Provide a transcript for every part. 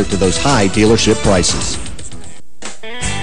to those high dealership prices.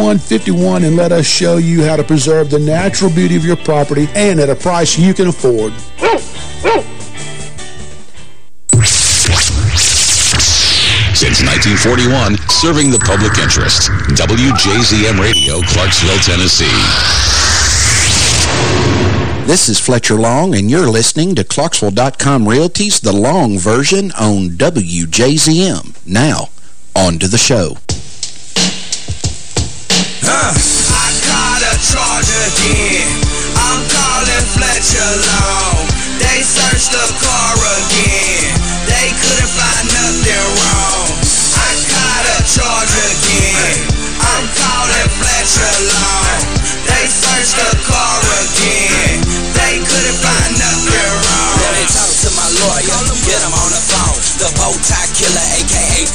5151 and let us show you how to preserve the natural beauty of your property and at a price you can afford. Since 1941, serving the public interest. WJZM Radio, Clarksville, Tennessee. This is Fletcher Long, and you're listening to Clarksville.com Realty's The Long Version on WJZM. Now, on to the show. I got a charge again. I'm calling Fletcher Long. They searched the car again. They couldn't find nothing wrong. I got a charge again. I'm calling Fletcher Long. They searched the car again. They couldn't find nothing wrong. Let me talk to my lawyer. Get him on the phone. The bow killer, aka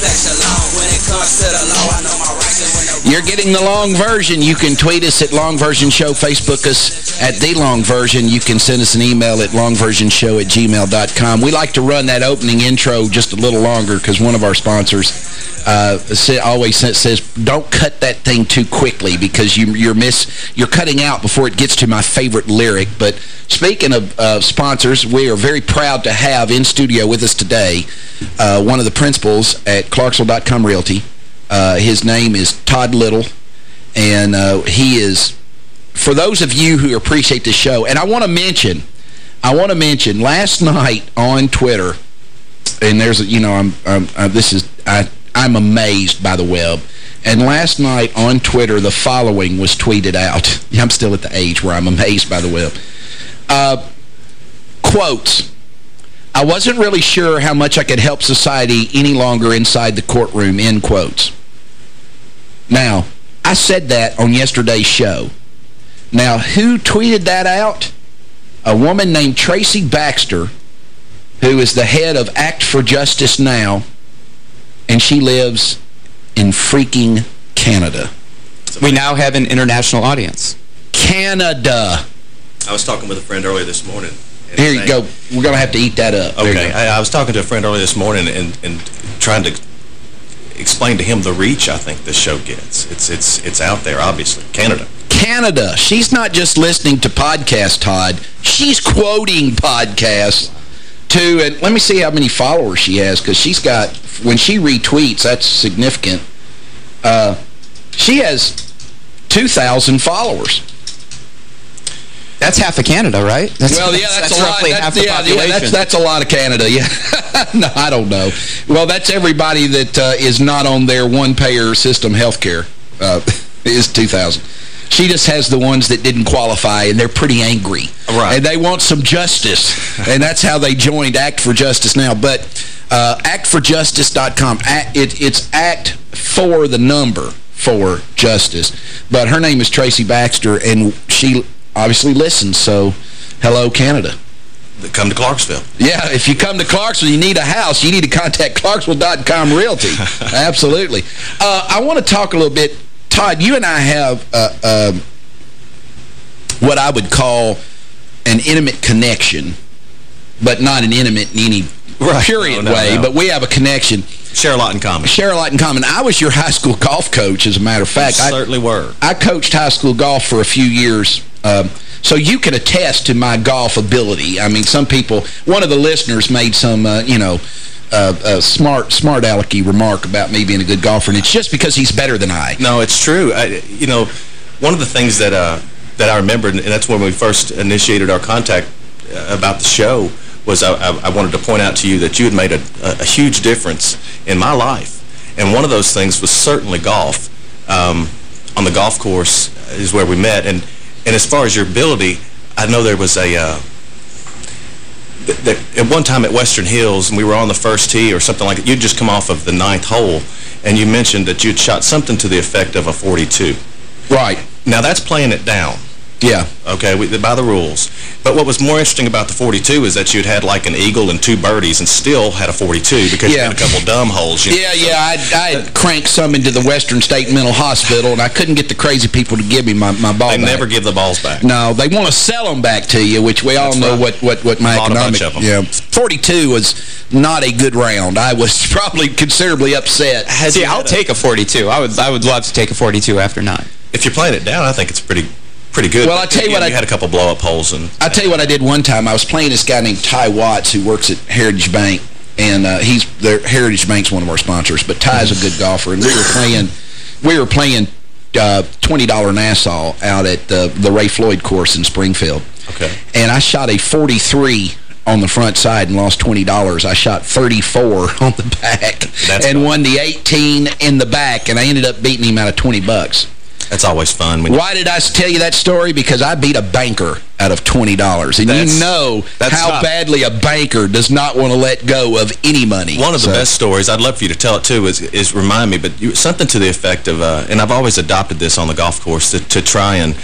You're getting the long version. You can tweet us at Long Version Show, Facebook us at The Long Version. You can send us an email at longversionshow at gmail.com. We like to run that opening intro just a little longer because one of our sponsors uh, always says, don't cut that thing too quickly because you, you're miss you're cutting out before it gets to my favorite lyric. But speaking of uh, sponsors, we are very proud to have in studio with us today uh, one of the principals at Clarksville.com Realty. Uh, his name is Todd Little, and uh, he is, for those of you who appreciate the show, and I want to mention, I want to mention, last night on Twitter, and there's, you know, I'm, I'm uh, this is, I, I'm amazed by the web, and last night on Twitter, the following was tweeted out. I'm still at the age where I'm amazed by the web. Uh, quotes. I wasn't really sure how much I could help society any longer inside the courtroom, end quotes. Now, I said that on yesterday's show. Now, who tweeted that out? A woman named Tracy Baxter, who is the head of Act for Justice Now, and she lives in freaking Canada. We now have an international audience. Canada. I was talking with a friend earlier this morning. Here you go. We're going to have to eat that up. Okay. I, I, was talking to a friend earlier this morning and, and trying to explain to him the reach I think this show gets. It's it's it's out there, obviously. Canada. Canada. She's not just listening to podcasts, Todd. She's quoting podcasts, too. And let me see how many followers she has, because she's got, when she retweets, that's significant. Uh, she has 2,000 followers. That's half of Canada, right? That's, well, yeah, that's, that's a roughly lot. half the yeah, population. Yeah, that's, that's a lot of Canada, yeah. no, I don't know. Well, that's everybody that uh, is not on their one-payer system health care uh, is 2,000. She just has the ones that didn't qualify, and they're pretty angry. Right. And they want some justice. and that's how they joined Act for Justice now. But uh, actforjustice.com, it, it's act for the number, for justice. But her name is Tracy Baxter, and she obviously listens, so hello, Canada. Come to Clarksville. Yeah, if you come to Clarksville, you need a house, you need to contact Clarksville.com Realty. Absolutely. Uh, I want to talk a little bit. Todd, you and I have uh, uh, what I would call an intimate connection, but not an intimate in any right. period no, no, way, no. but we have a connection. Share a lot in common. Share a lot in common. I was your high school golf coach, as a matter of fact. You certainly were. I coached high school golf for a few years. Um, so you can attest to my golf ability. I mean, some people, one of the listeners made some, uh, you know, uh, a smart, smart alecky remark about me being a good golfer, and it's just because he's better than I. No, it's true. I, you know, one of the things that uh, that I remember, and that's when we first initiated our contact uh, about the show, was I, I, wanted to point out to you that you had made a, a, huge difference in my life. And one of those things was certainly golf. Um, on the golf course is where we met. And, and as far as your ability, I know there was a... Uh, at one time at Western Hills, and we were on the first tee or something like that, you'd just come off of the ninth hole, and you mentioned that you'd shot something to the effect of a 42. Right. Now, that's playing it down. Yeah. Okay, we, by the rules. But what was more interesting about the 42 is that you'd had like an eagle and two birdies and still had a 42 because yeah. you had a couple dumb holes. yeah, know, yeah. I, I cranked some into the Western State Mental Hospital, and I couldn't get the crazy people to give me my, my ball They back. never give the balls back. No, they want to sell them back to you, which we all know right. what, what, what my economic... Yeah, 42 was not a good round. I was probably considerably upset. See, I'll take a 42. I would, I would love to take a 42 after nine. If you're playing it down, I think it's pretty pretty good. Well, I tell you what, you I had a couple blow up holes, and I tell you what I did one time. I was playing this guy named Ty Watts who works at Heritage Bank, and uh, he's their Heritage Bank's one of our sponsors. But Ty's a good golfer, and we were playing we were playing uh, $20 Nassau out at the the Ray Floyd course in Springfield. Okay. And I shot a 43 on the front side and lost $20. I shot 34 on the back That's and won the 18 in the back, and I ended up beating him out of 20 bucks. That's always fun. Why did I tell you that story? Because I beat a banker out of $20. And that's, you know how tough. badly a banker does not want to let go of any money. One of the so. best stories, I'd love for you to tell it too, is, is remind me, but you, something to the effect of, uh, and I've always adopted this on the golf course, to, to try and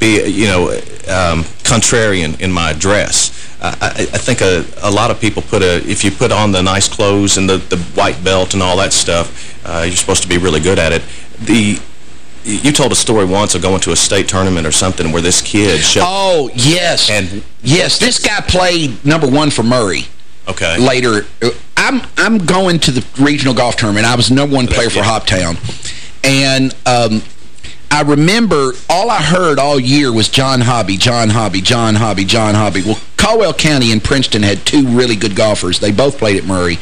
be, you know, um, contrarian in my dress. I, I, think a, a lot of people put a, if you put on the nice clothes and the, the white belt and all that stuff, uh, you're supposed to be really good at it. The you told a story once of going to a state tournament or something where this kid Oh, yes. And yes, this guy played number one for Murray. Okay. Later, I'm I'm going to the regional golf tournament. I was number one player for Hoptown. And um, I remember all I heard all year was John Hobby, John Hobby, John Hobby, John Hobby. Well, Caldwell County and Princeton had two really good golfers. They both played at Murray.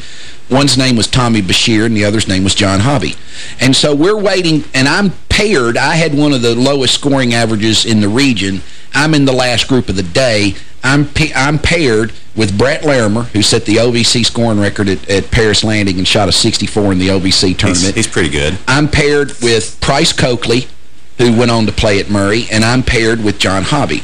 One's name was Tommy Bashir, and the other's name was John Hobby. And so we're waiting, and I'm paired. I had one of the lowest scoring averages in the region. I'm in the last group of the day. I'm I'm paired with Brett Larimer, who set the OVC scoring record at, at Paris Landing and shot a 64 in the OVC tournament. He's, he's pretty good. I'm paired with Price Coakley, who went on to play at Murray, and I'm paired with John Hobby.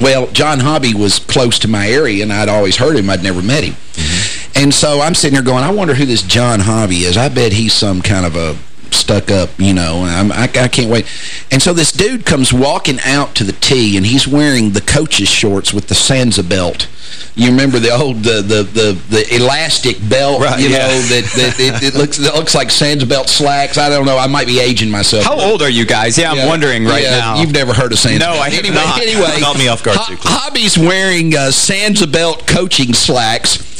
Well, John Hobby was close to my area, and I'd always heard him. I'd never met him. Mm -hmm. And so I'm sitting here going, I wonder who this John Hobby is. I bet he's some kind of a stuck up, you know. I, I can't wait. And so this dude comes walking out to the tee, and he's wearing the coach's shorts with the Sansa belt. You remember the old the the the, the elastic belt, right, you yeah. know, that, that it, it, looks it looks like Sansa belt slacks. I don't know. I might be aging myself. How old are you guys? Yeah, I'm yeah, wondering right yeah, now. You've never heard of Sansa. No, I have anyway, not. Anyway, caught me off guard too. Hobby's wearing uh, Sansa belt coaching slacks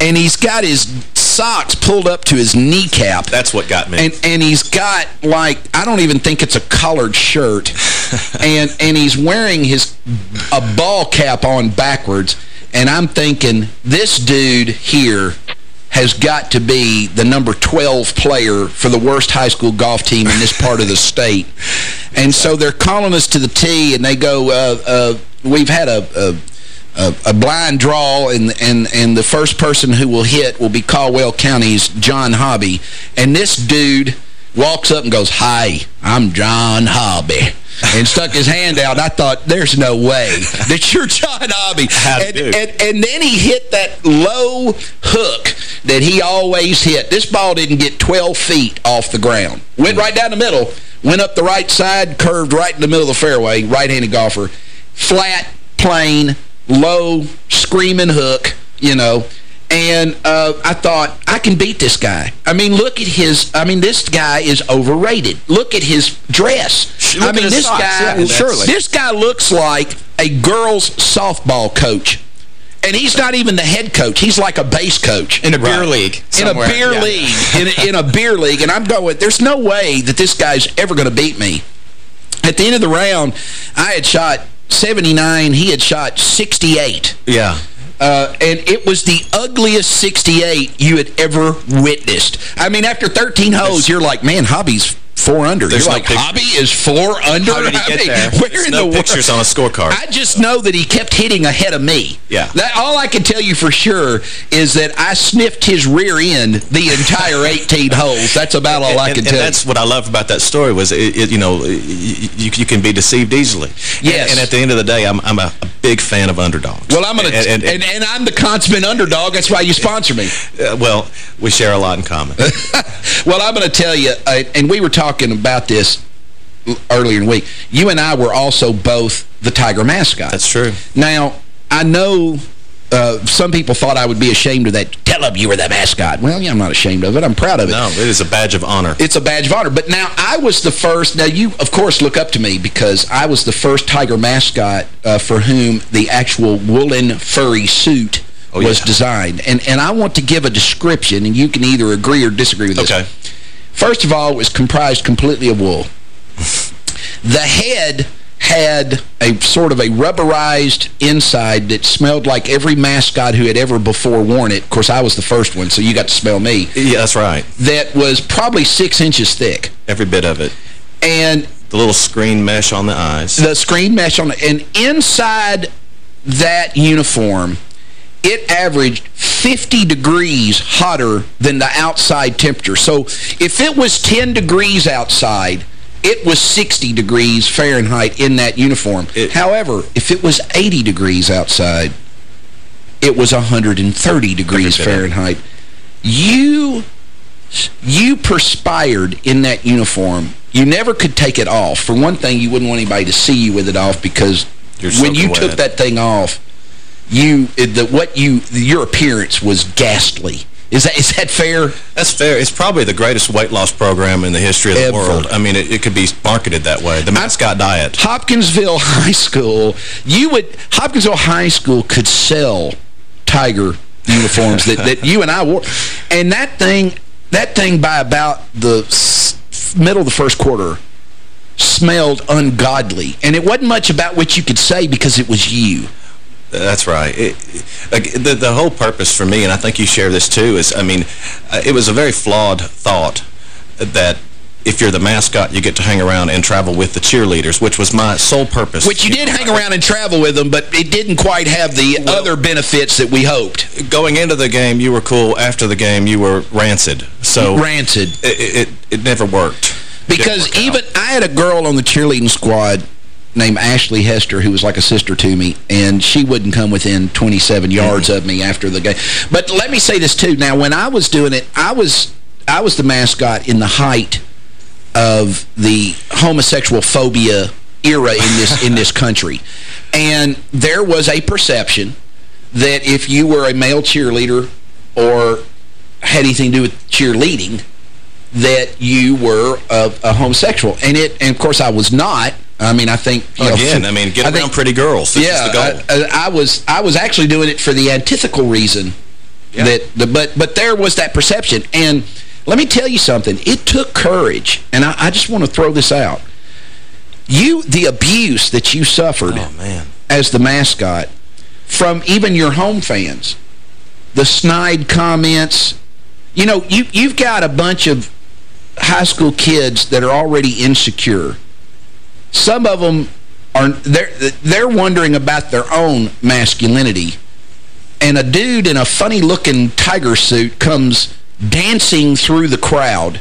and he's got his socks pulled up to his kneecap. That's what got me. And and he's got like I don't even think it's a collared shirt. and and he's wearing his a ball cap on backwards and I'm thinking this dude here has got to be the number 12 player for the worst high school golf team in this part of the state. And so they're calling us to the tee, and they go, uh, uh, we've had a, a a, a, blind draw, and, and, and the first person who will hit will be Caldwell County's John Hobby. And this dude walks up and goes, Hi, I'm John Hobby. and stuck his hand out. I thought, there's no way that you're John Hobby. And, and, and, then he hit that low hook that he always hit. This ball didn't get 12 feet off the ground. Went right down the middle, Went up the right side, curved right in the middle of the fairway, right-handed golfer. Flat, plain, low, screaming hook, you know. And uh, I thought, I can beat this guy. I mean, look at his, I mean, this guy is overrated. Look at his dress. Look I mean, this socks, guy, yeah, surely. this guy looks like a girl's softball coach. And he's not even the head coach. He's like a base coach. In a beer league In a beer Yeah. league. In a, in a beer league. And I'm going, there's no way that this guy's ever going to beat me. At the end of the round, I had shot 79. He had shot 68. Yeah. Uh, and it was the ugliest 68 you had ever witnessed. I mean, after 13 holes, you're like, man, Hobby's four under. There's you're no like, pic- Hobby is four under? How did he I get there? Where There's in no the world? pictures on a scorecard. I just know that he kept hitting ahead of me. Yeah. That, all I can tell you for sure is that I sniffed his rear end the entire 18 holes. That's about all I can and tell that's what I love about that story was, it, it, you know, you, you can be deceived easily. Yes. And, and at the end of the day, I'm, I'm a, a big fan of underdogs. Well, I'm going to... And, And, and, and, I'm the consummate underdog. That's why you sponsor me. uh, well, we share a lot in common. well, I'm going to tell you, uh, and we were talking about this earlier in the week. You and I were also both the Tiger mascot. That's true. Now, I know uh, some people thought I would be ashamed of that. Tell them you were the mascot. Well, yeah, I'm not ashamed of it. I'm proud of it. No, it is a badge of honor. It's a badge of honor. But now, I was the first... Now, you, of course, look up to me because I was the first Tiger mascot uh, for whom the actual woolen furry suit Oh, was yeah. designed. And, and I want to give a description, and you can either agree or disagree with this. Okay. First of all, it was comprised completely of wool. The head had a sort of a rubberized inside that smelled like every mascot who had ever before worn it. Of course, I was the first one, so you got to smell me. Yeah, that's right. That was probably six inches thick. Every bit of it. And The little screen mesh on the eyes. the screen mesh on it. And inside that uniform, it averaged 50 degrees hotter than the outside temperature. So if it was 10 degrees outside, it was 60 degrees Fahrenheit in that uniform. It- However, if it was 80 degrees outside, it was 130 degrees Every bit of it. Fahrenheit. You you perspired in that uniform. You never could take it off. For one thing, you wouldn't want anybody to see you with it off because You're when you took that thing off, you the what you your appearance was ghastly. Is that is that fair? That's fair. It's probably the greatest weight loss program in the history of the Ever. world. I mean, it, it could be marketed that way. The mascot diet. Hopkinsville High School, you would Hopkinsville High School could sell Tiger uniforms that, that you and I wore. And that thing, that thing by about the middle of the first quarter smelled ungodly. And it wasn't much about what you could say because it was you. That's right. It, like, the, the whole purpose for me, and I think you share this too, is, I mean, uh, it was a very flawed thought that if you're the mascot, you get to hang around and travel with the cheerleaders, which was my sole purpose. Which you did hang around and travel with them, but it didn't quite have the other benefits that we hoped. Going into the game, you were cool. After the game, you were rancid. So Rancid. it, it, it never worked. Because work even I had a girl on the cheerleading squad named Ashley Hester who was like a sister to me, and she wouldn't come within 27 yards of me after the game. But let me say this, too. Now, when I was doing it, I was I was the mascot in the height of the homosexual phobia era in this in this country. And there was a perception that if you were a male cheerleader or had anything to do with cheerleading, that you were a, a homosexual. And it, and of course, I was not. I mean, I think you know, Again, I mean, get I around think- pretty girls. That's yeah, just the goal. I, I, was I was actually doing it for the antithetical reason Yeah. that the but but there was that perception. And let me tell you something. It took courage, and I, I just want to throw this out. You the abuse that you suffered oh, as the mascot from even your home fans. The snide comments. You know, you, you've got a bunch of high school kids that are already insecure. Some of them are they're they're wondering about their own masculinity. And a dude in a funny-looking tiger suit comes dancing through the crowd,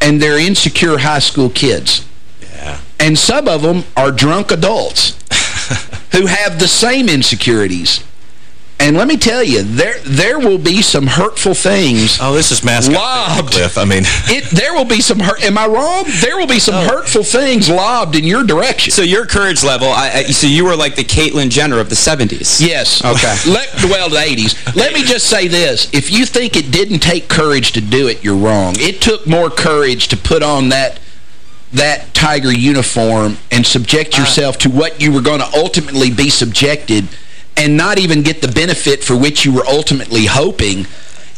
and they're insecure high school kids. Yeah. And some of them are drunk adults who have the same insecurities. And let me tell you, there there will be some hurtful things. Oh, this is mascot lobbed. Cliff. I mean, it. There will be some hurt. Am I wrong? There will be some oh. hurtful things lobbed in your direction. So your courage level. I, so you were like the Caitlyn Jenner of the 70s. Yes. Okay. Let, well, the 80s. Let me just say this: if you think it didn't take courage to do it, you're wrong. It took more courage to put on that that Tiger uniform and subject uh. yourself uh, to what you were going to ultimately be subjected and not even get the benefit for which you were ultimately hoping.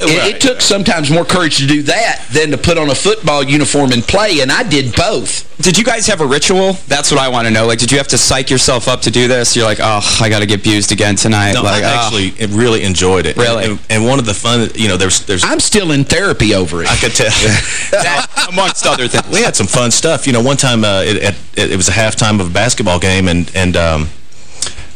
It, right. it, took sometimes more courage to do that than to put on a football uniform and play, and I did both. Did you guys have a ritual? That's what I want to know. Like, did you have to psych yourself up to do this? You're like, oh, I got to get abused again tonight. No, like, I actually oh. really enjoyed it. Really? And, and, one of the fun, you know, there's... there's I'm still in therapy over it. I could tell. that, amongst other things. We had some fun stuff. You know, one time uh, it, it, it, was a halftime of a basketball game, and, and um,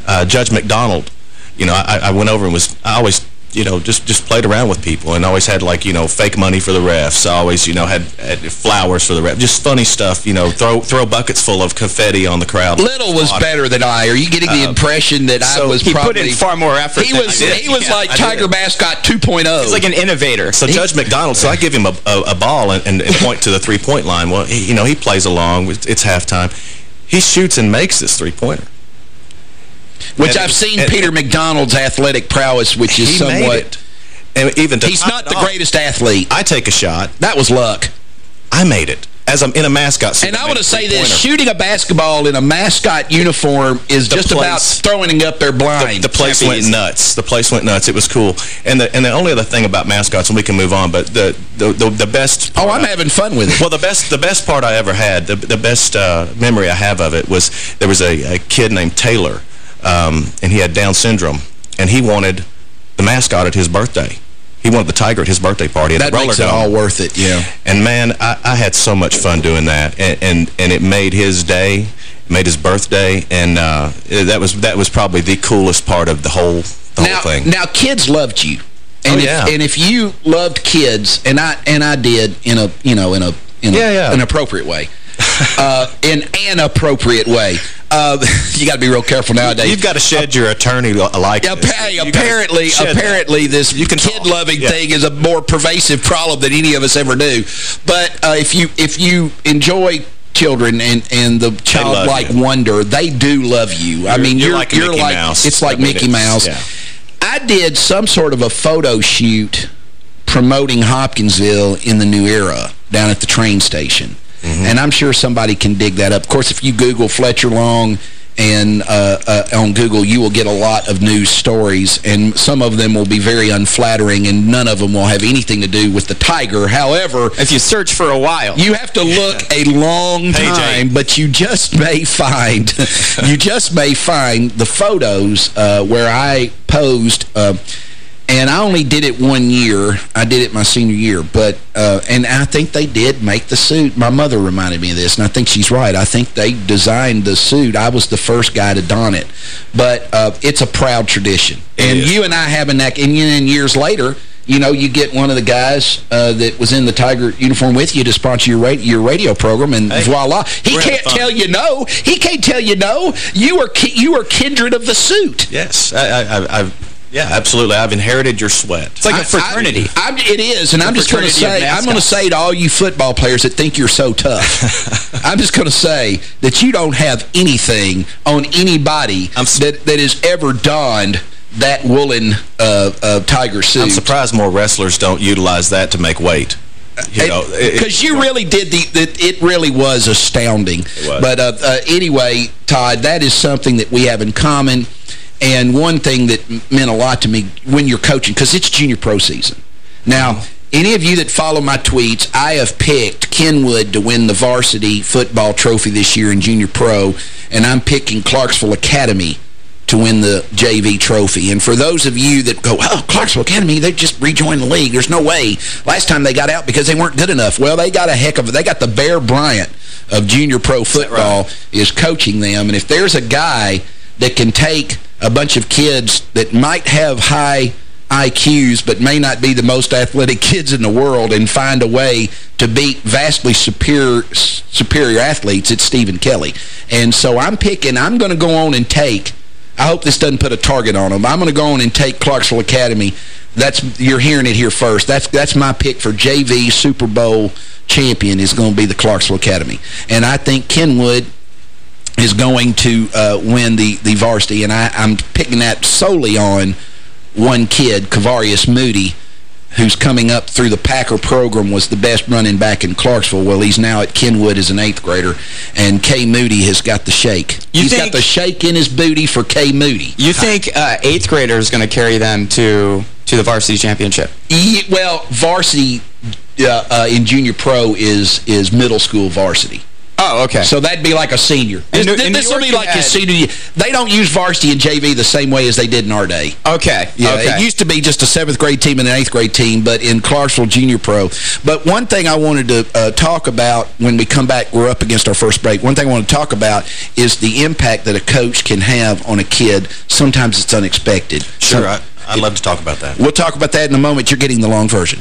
uh, Judge McDonald you know, I, I went over and was, I always, you know, just just played around with people and always had, like, you know, fake money for the refs. I always, you know, had, had flowers for the refs. Just funny stuff, you know, throw throw buckets full of confetti on the crowd. Little was better than I. Are you getting the uh, impression that so I was he probably... put in far more effort He was He was yeah, like Tiger Mascot 2.0. He's like an innovator. So he, Judge McDonald, so I give him a, a, a ball and, and, and, point to the three-point line. Well, he, you know, he plays along. It's, it's halftime. He shoots and makes this three-pointer. Which and I've seen Peter McDonald's athletic prowess, which is somewhat... And even He's not the off, greatest athlete. I take a shot. That was luck. I made it as I'm in a mascot suit. And I want to say this, shooting a basketball in a mascot uniform is the just place, about throwing up their blind. The, the place went nuts. The place went nuts. It was cool. And the and the only other thing about mascots, and we can move on, but the the, the, the best... Oh, I'm I, having fun with it. Well, the best the best part I ever had, the, the best uh, memory I have of it was there was a, a kid named Taylor um, and he had Down syndrome, and he wanted the mascot at his birthday. He wanted the tiger at his birthday party at that makes it all worth it, yeah. And, man, I, I, had so much fun doing that, and, and, and it made his day, made his birthday, and uh, that was that was probably the coolest part of the whole, the now, whole thing. Now, kids loved you. And oh, if, yeah. And if you loved kids, and I and I did in a, you know, in a in yeah, a, yeah. an appropriate way, uh, in an appropriate way. Uh, you got to be real careful nowadays. You've got to shed your attorney like yeah, apparently, apparently this kid-loving yeah. thing is a more pervasive problem than any of us ever do. But uh, if you if you enjoy children and and the childlike wonder, they do love you. You're, I mean, you're, you're like, you're like Mouse. it's like I mean, Mickey Mouse. Yeah. I did some sort of a photo shoot promoting Hopkinsville in the new era down at the train station. Mm -hmm. And I'm sure somebody can dig that up. Of course, if you Google Fletcher Long and uh, uh, on Google, you will get a lot of news stories, and some of them will be very unflattering, and none of them will have anything to do with the tiger. However... If you search for a while. You have to look a long time, but you just may find... you just may find the photos uh, where I posed... And I only did it one year. I did it my senior year. but uh, And I think they did make the suit. My mother reminded me of this, and I think she's right. I think they designed the suit. I was the first guy to don it. But uh, it's a proud tradition. And is. you and I have having that, and then years later, you know, you get one of the guys uh, that was in the Tiger uniform with you to sponsor your, ra your radio program, and hey, voila. He can't tell you no. He can't tell you no. You are you are kindred of the suit. Yes. I, I, I've yeah, absolutely. I've inherited your sweat. It's like I, a fraternity. I, I, it is, and I'm just going to say, I'm going to say to all you football players that think you're so tough, I'm just going to say that you don't have anything on anybody that that has ever donned that woolen uh, uh, tiger suit. I'm surprised more wrestlers don't utilize that to make weight. You know, because you really did the, the, it really was astounding. Was. But uh, uh, anyway, Todd, that is something that we have in common. And one thing that meant a lot to me when you're coaching, because it's junior pro season. Now, any of you that follow my tweets, I have picked Kenwood to win the varsity football trophy this year in junior pro, and I'm picking Clarksville Academy to win the JV trophy. And for those of you that go, oh, Clarksville Academy, they just rejoined the league. There's no way. Last time they got out because they weren't good enough. Well, they got a heck of it. They got the Bear Bryant of junior pro football right? is coaching them. And if there's a guy that can take a bunch of kids that might have high IQs but may not be the most athletic kids in the world and find a way to beat vastly superior superior athletes, it's Stephen Kelly. And so I'm picking, I'm going to go on and take I hope this doesn't put a target on them. I'm going to go on and take Clarksville Academy. That's You're hearing it here first. That's that's my pick for JV Super Bowl champion is going to be the Clarksville Academy. And I think Kenwood is going to uh, win the, the varsity. And I, I'm picking that solely on one kid, Kavarius Moody, who's coming up through the Packer program, was the best running back in Clarksville. Well, he's now at Kenwood as an eighth grader, and Kay Moody has got the shake. You he's got the shake in his booty for Kay Moody. You think uh, eighth grader is going to carry them to to the varsity championship? E well, varsity uh, uh, in junior pro is is middle school varsity. Oh, okay. So that'd be like a senior. This, New- this New will be like you his senior year. They don't use varsity and JV the same way as they did in our day. Okay. Yeah, okay. it used to be just a seventh grade team and an eighth grade team, but in Clarksville Junior Pro. But one thing I wanted to uh, talk about when we come back, we're up against our first break. One thing I want to talk about is the impact that a coach can have on a kid. Sometimes it's unexpected. Sure, So- I, I'd love to talk about that. We'll talk about that in a moment. You're getting the long version.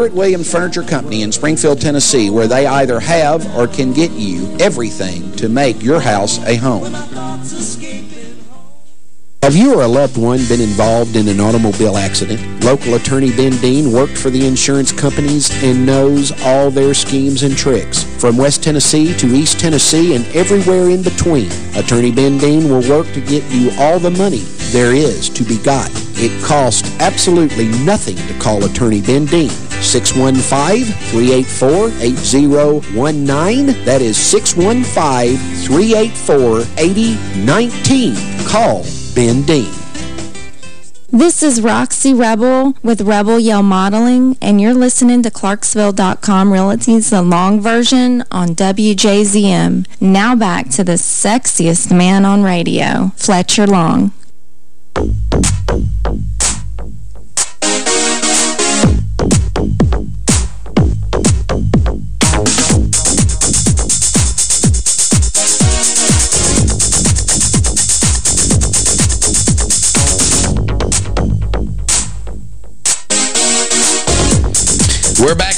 Stewart Williams Furniture Company in Springfield, Tennessee, where they either have or can get you everything to make your house a home. Have you or a loved one been involved in an automobile accident? Local attorney Ben Dean worked for the insurance companies and knows all their schemes and tricks. From West Tennessee to East Tennessee and everywhere in between, Attorney Ben Dean will work to get you all the money there is to be got. It costs absolutely nothing to call Attorney Ben Dean. 615-384-8019. That is 615-384-8019. Call Ben Dean. This is Roxy Rebel with Rebel Yell Modeling, and you're listening to Clarksville.com Realty's The Long Version on WJZM. Now back to the sexiest man on radio, Fletcher Long.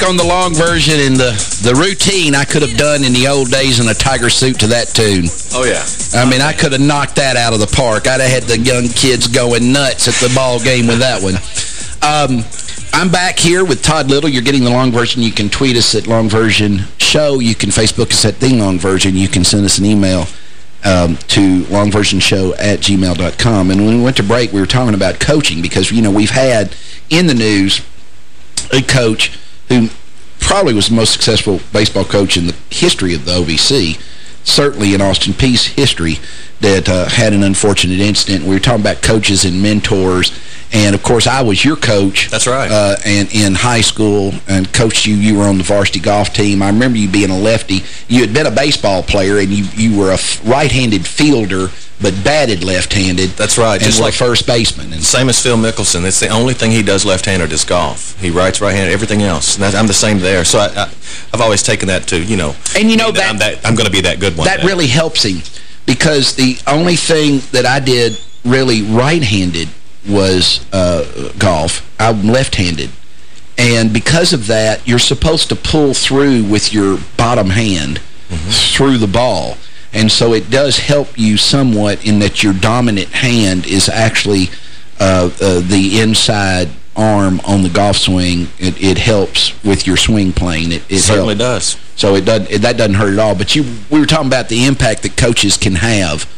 Back on the long version and the, the routine I could have done in the old days in a tiger suit to that tune. Oh, yeah. I mean, I could have knocked that out of the park. I'd have had the young kids going nuts at the ball game with that one. Um, I'm back here with Todd Little. You're getting the long version. You can tweet us at Long Version Show. You can Facebook us at The Long Version. You can send us an email um, to longversionshow at gmail.com. And when we went to break, we were talking about coaching because, you know, we've had in the news a coach who probably was the most successful baseball coach in the history of the OVC, certainly in Austin Peay's history, that uh, had an unfortunate incident. We were talking about coaches and mentors and, of course, I was your coach. That's right. Uh, and in high school and coached you. You were on the varsity golf team. I remember you being a lefty. You had been a baseball player, and you, you were a right-handed fielder but batted left-handed. That's right. And just like first baseman. And Same as Phil Mickelson. It's the only thing he does left-handed is golf. He writes right-handed, everything else. And that, I'm the same there. So I, I, have always taken that to, you know, And you know that, I'm, I'm going to be that good one that day. really helps him because the only thing that I did really right-handed was uh, golf. I'm left-handed. And because of that, you're supposed to pull through with your bottom hand through the ball. And so it does help you somewhat in that your dominant hand is actually uh, uh, the inside arm on the golf swing. It, it helps with your swing plane. It, it certainly helps. does. So it doesn't, that doesn't hurt at all. But you, we were talking about the impact that coaches can have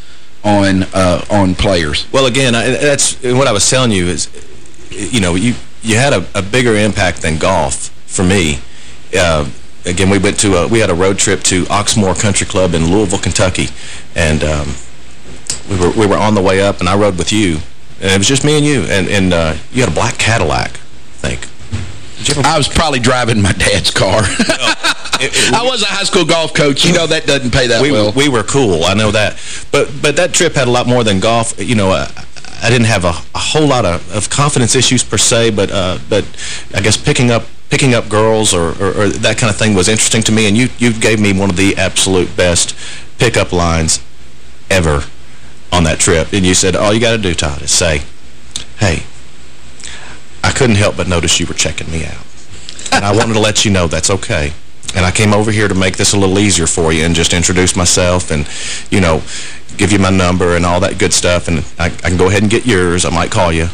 on uh, on players. Well, again, I, that's what I was telling you is, you know, you you had a, a bigger impact than golf for me. Uh, again, we went to a, we had a road trip to Oxmoor Country Club in Louisville, Kentucky, and um, we were we were on the way up, and I rode with you, and it was just me and you, and and uh, you had a black Cadillac, I think. I was probably driving my dad's car. I was a high school golf coach. You know that doesn't pay that we, well. We were cool, I know that. But but that trip had a lot more than golf. You know, uh, I didn't have a, a whole lot of, of confidence issues per se, but uh, but I guess picking up picking up girls or, or, or that kind of thing was interesting to me, and you, you gave me one of the absolute best pickup lines ever on that trip. And you said, all you got to do, Todd, is say, hey, I couldn't help but notice you were checking me out. And I wanted to let you know that's okay. And I came over here to make this a little easier for you and just introduce myself and, you know, give you my number and all that good stuff. And I, I can go ahead and get yours. I might call you.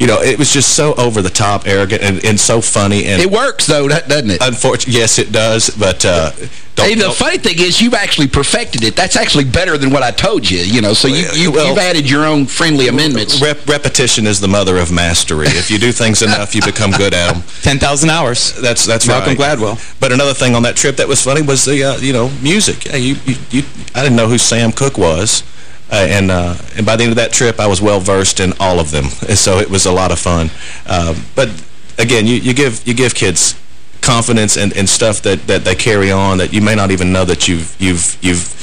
You know, it was just so over-the-top, arrogant, and, and so funny. And it works, though, doesn't it? Unfortunately, yes, it does. But uh, don't, hey, the don't- funny thing is you've actually perfected it. That's actually better than what I told you, you know. So you, you, Well- you've added your own friendly amendments. Rep repetition is the mother of mastery. If you do things enough, you become good at them. 10,000 hours. That's that's Malcolm right. Gladwell. But another thing on that trip that was funny was the uh, you know music. Yeah, you, you, you I didn't know who Sam Cooke was. Uh, and uh, and by the end of that trip, I was well versed in all of them, and so it was a lot of fun. Um, but again, you, you give you give kids confidence and, and stuff that, that they carry on that you may not even know that you've you've you've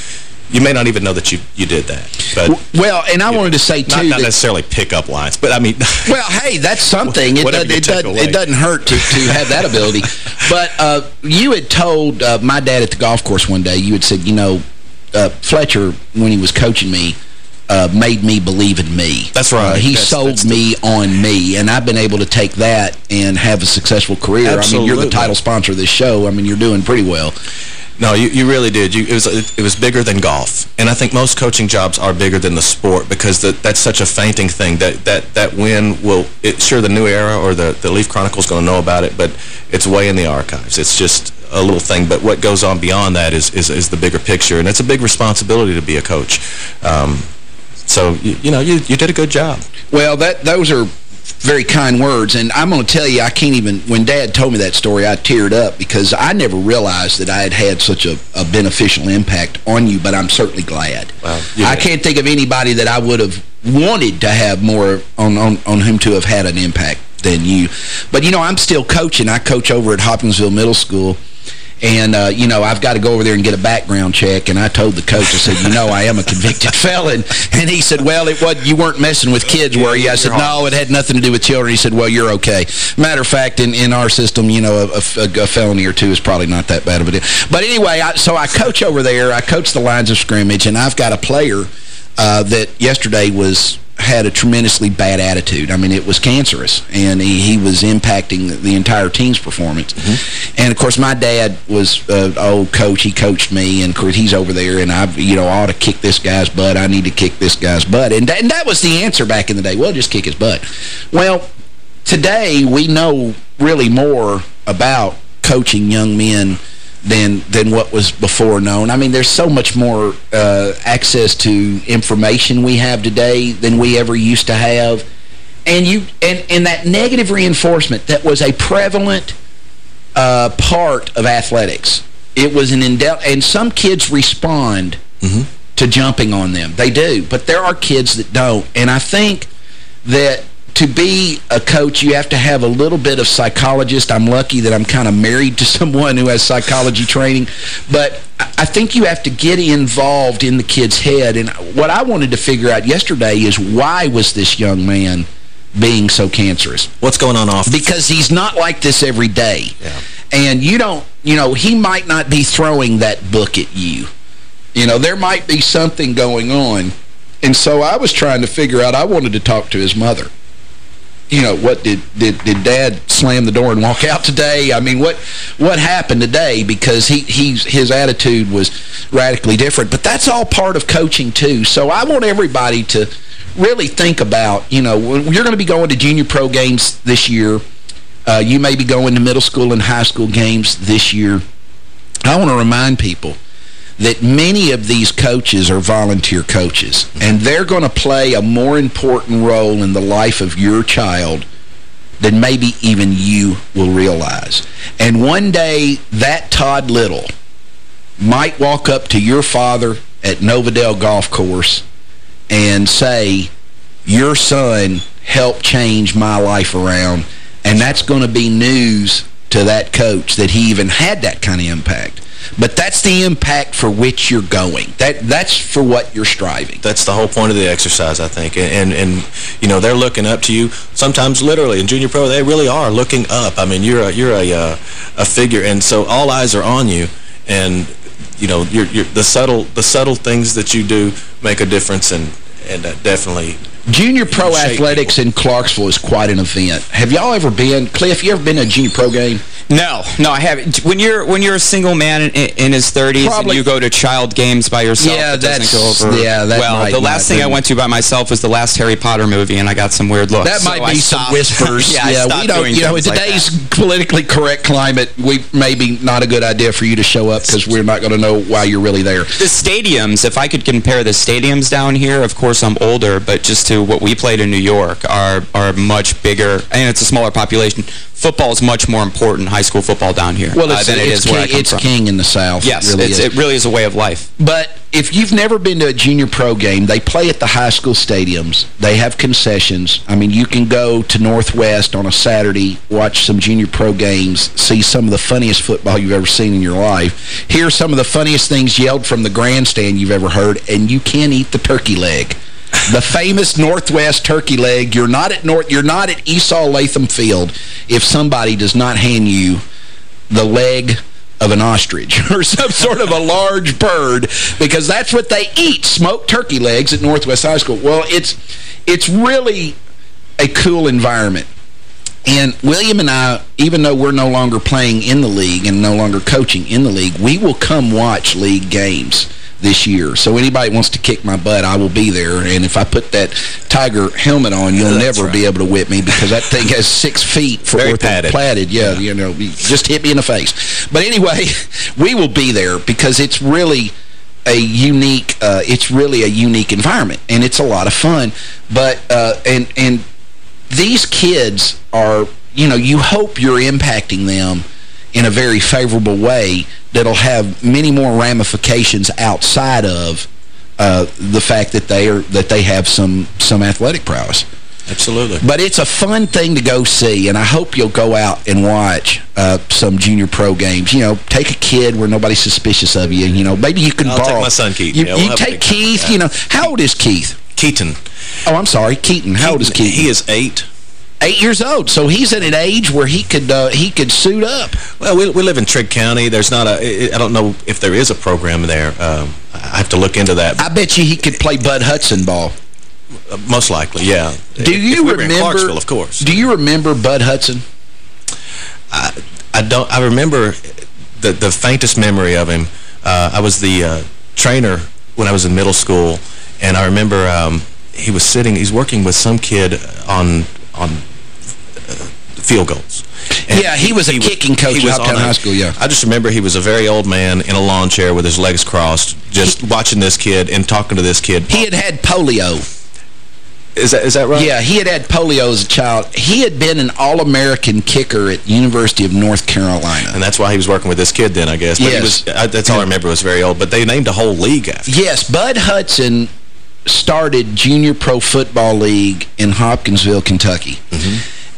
you may not even know that you you did that. But Well, and I wanted to say, not, too, not that necessarily pick up lines, but I mean, Well, hey, that's something. It, does, it, does, it doesn't hurt to, to have that ability. But uh, you had told uh, my dad at the golf course one day, you had said, you know, uh, Fletcher, when he was coaching me, uh, made me believe in me. That's right. Uh, he That's- sold that's me on me, and I've been able to take that and have a successful career. I mean, you're the title sponsor of this show. I mean, you're doing pretty well. No, you, you really did. You, it was it was bigger than golf, and I think most coaching jobs are bigger than the sport because the, that's such a fainting thing. That that that win will. It, sure, the New Era or the the Leaf Chronicle's going to know about it, but it's way in the archives. It's just a little thing. But what goes on beyond that is is, is the bigger picture, and it's a big responsibility to be a coach. Um, so you, you know you you did a good job. Well, that those are very kind words, and I'm going to tell you, I can't even, when Dad told me that story, I teared up because I never realized that I had had such a, a beneficial impact on you, but I'm certainly glad. Well, I can't think of anybody that I would have wanted to have more, on, on, on whom to have had an impact than you. But, you know, I'm still coaching. I coach over at Hopkinsville Middle School. And, uh, you know, I've got to go over there and get a background check. And I told the coach, I said, you know, I am a convicted felon. And he said, well, it was, you weren't messing with kids, were you? I said, no, it had nothing to do with children. He said, well, you're okay. Matter of fact, in, in our system, you know, a, a, a felony or two is probably not that bad of a deal. But anyway, I, so I coach over there. I coach the lines of scrimmage. And I've got a player uh, that yesterday was had a tremendously bad attitude. I mean, it was cancerous, and he, he was impacting the entire team's performance. Mm -hmm. And, of course, my dad was an old coach. He coached me, and, of course, he's over there, and I, you know, I ought to kick this guy's butt. I need to kick this guy's butt. And that, and that was the answer back in the day. Well, just kick his butt. Well, today we know really more about coaching young men than than what was before known. I mean, there's so much more uh, access to information we have today than we ever used to have. And you and, and that negative reinforcement that was a prevalent uh, part of athletics. It was an indel and some kids respond mm -hmm. to jumping on them. They do, but there are kids that don't. And I think that to be a coach, you have to have a little bit of psychologist. I'm lucky that I'm kind of married to someone who has psychology training. But I think you have to get involved in the kid's head. And what I wanted to figure out yesterday is why was this young man being so cancerous? What's going on off? Because he's not like this every day. Yeah. And you don't, you know, he might not be throwing that book at you. You know, there might be something going on. And so I was trying to figure out, I wanted to talk to his mother you know, what did, did did Dad slam the door and walk out today? I mean, what what happened today? Because he he's his attitude was radically different. But that's all part of coaching too. So I want everybody to really think about, you know, you're going to be going to junior pro games this year. Uh, you may be going to middle school and high school games this year. I want to remind people that many of these coaches are volunteer coaches, and they're going to play a more important role in the life of your child than maybe even you will realize. And one day, that Todd Little might walk up to your father at Novadell Golf Course and say, your son helped change my life around, and that's going to be news to that coach that he even had that kind of impact. But that's the impact for which you're going. That That's for what you're striving. That's the whole point of the exercise, I think. And, and, and you know, they're looking up to you. Sometimes literally in junior pro, they really are looking up. I mean, you're a, you're a, uh, a figure. And so all eyes are on you. And, you know, you're, you're, the subtle the subtle things that you do make a difference and, and uh, definitely Junior pro athletics in Clarksville is quite an event. Have y'all ever been, Cliff, you ever been to a junior pro game? No, no, I haven't. When you're when you're a single man in, in his 30s Probably. and you go to child games by yourself, yeah, it doesn't go over. Yeah, that well, the last thing I went to by myself was the last Harry Potter movie, and I got some weird looks. That might so be some whispers. yeah, yeah we don't. You know, in today's like politically correct climate, we maybe not a good idea for you to show up because we're not going to know why you're really there. The stadiums, if I could compare the stadiums down here, of course I'm older, but just to what we played in New York are are much bigger, and it's a smaller population. Football is much more important, high school football down here, well, uh, than it is where I come it's from. king in the South. Yes, it really, it really is a way of life. But if you've never been to a junior pro game, they play at the high school stadiums. They have concessions. I mean, you can go to Northwest on a Saturday, watch some junior pro games, see some of the funniest football you've ever seen in your life, hear some of the funniest things yelled from the grandstand you've ever heard, and you can eat the turkey leg the famous Northwest turkey leg. You're not at North. You're not at Esau Latham Field if somebody does not hand you the leg of an ostrich or some sort of a large bird because that's what they eat, smoked turkey legs at Northwest High School. Well, it's it's really a cool environment. And William and I, even though we're no longer playing in the league and no longer coaching in the league, we will come watch league games this year. So anybody wants to kick my butt, I will be there. And if I put that Tiger helmet on, you'll yeah, never right. be able to whip me because that thing has six feet for Very padded. platted. Yeah, yeah, you know, just hit me in the face. But anyway, we will be there because it's really a unique, uh, it's really a unique environment. And it's a lot of fun. But, uh, and, and these kids are, you know, you hope you're impacting them in a very favorable way that'll have many more ramifications outside of uh, the fact that they are that they have some some athletic prowess. Absolutely. But it's a fun thing to go see, and I hope you'll go out and watch uh, some junior pro games. You know, take a kid where nobody's suspicious of you. You know, maybe you can I'll borrow. take my son, Keith. You, yeah, we'll you take Keith, you know. How old is Keith? Keaton. Oh, I'm sorry, Keaton. How Keaton, old is Keaton? He is eight eight years old. So he's at an age where he could uh, he could suit up. Well, we, we live in Trigg County. There's not a. I don't know if there is a program there. Um, I have to look into that. I bet you he could play Bud Hudson ball. Most likely, yeah. Do you we remember? Clarksville, of course. Do you remember Bud Hudson? I, I don't. I remember the the faintest memory of him. Uh, I was the uh, trainer when I was in middle school, and I remember um, he was sitting. He's working with some kid on on uh, field goals. And Yeah, he was a kicking coach he was Hoptown on High School, yeah. I just remember he was a very old man in a lawn chair with his legs crossed, just watching this kid and talking to this kid. He had had polio. Is that is that right? Yeah, he had had polio as a child. He had been an All-American kicker at University of North Carolina. And that's why he was working with this kid then, I guess. But he Yes. was, I, that's all I remember was very old. But they named a whole league after him. Yes, Bud Hudson started Junior Pro Football League in Hopkinsville, Kentucky.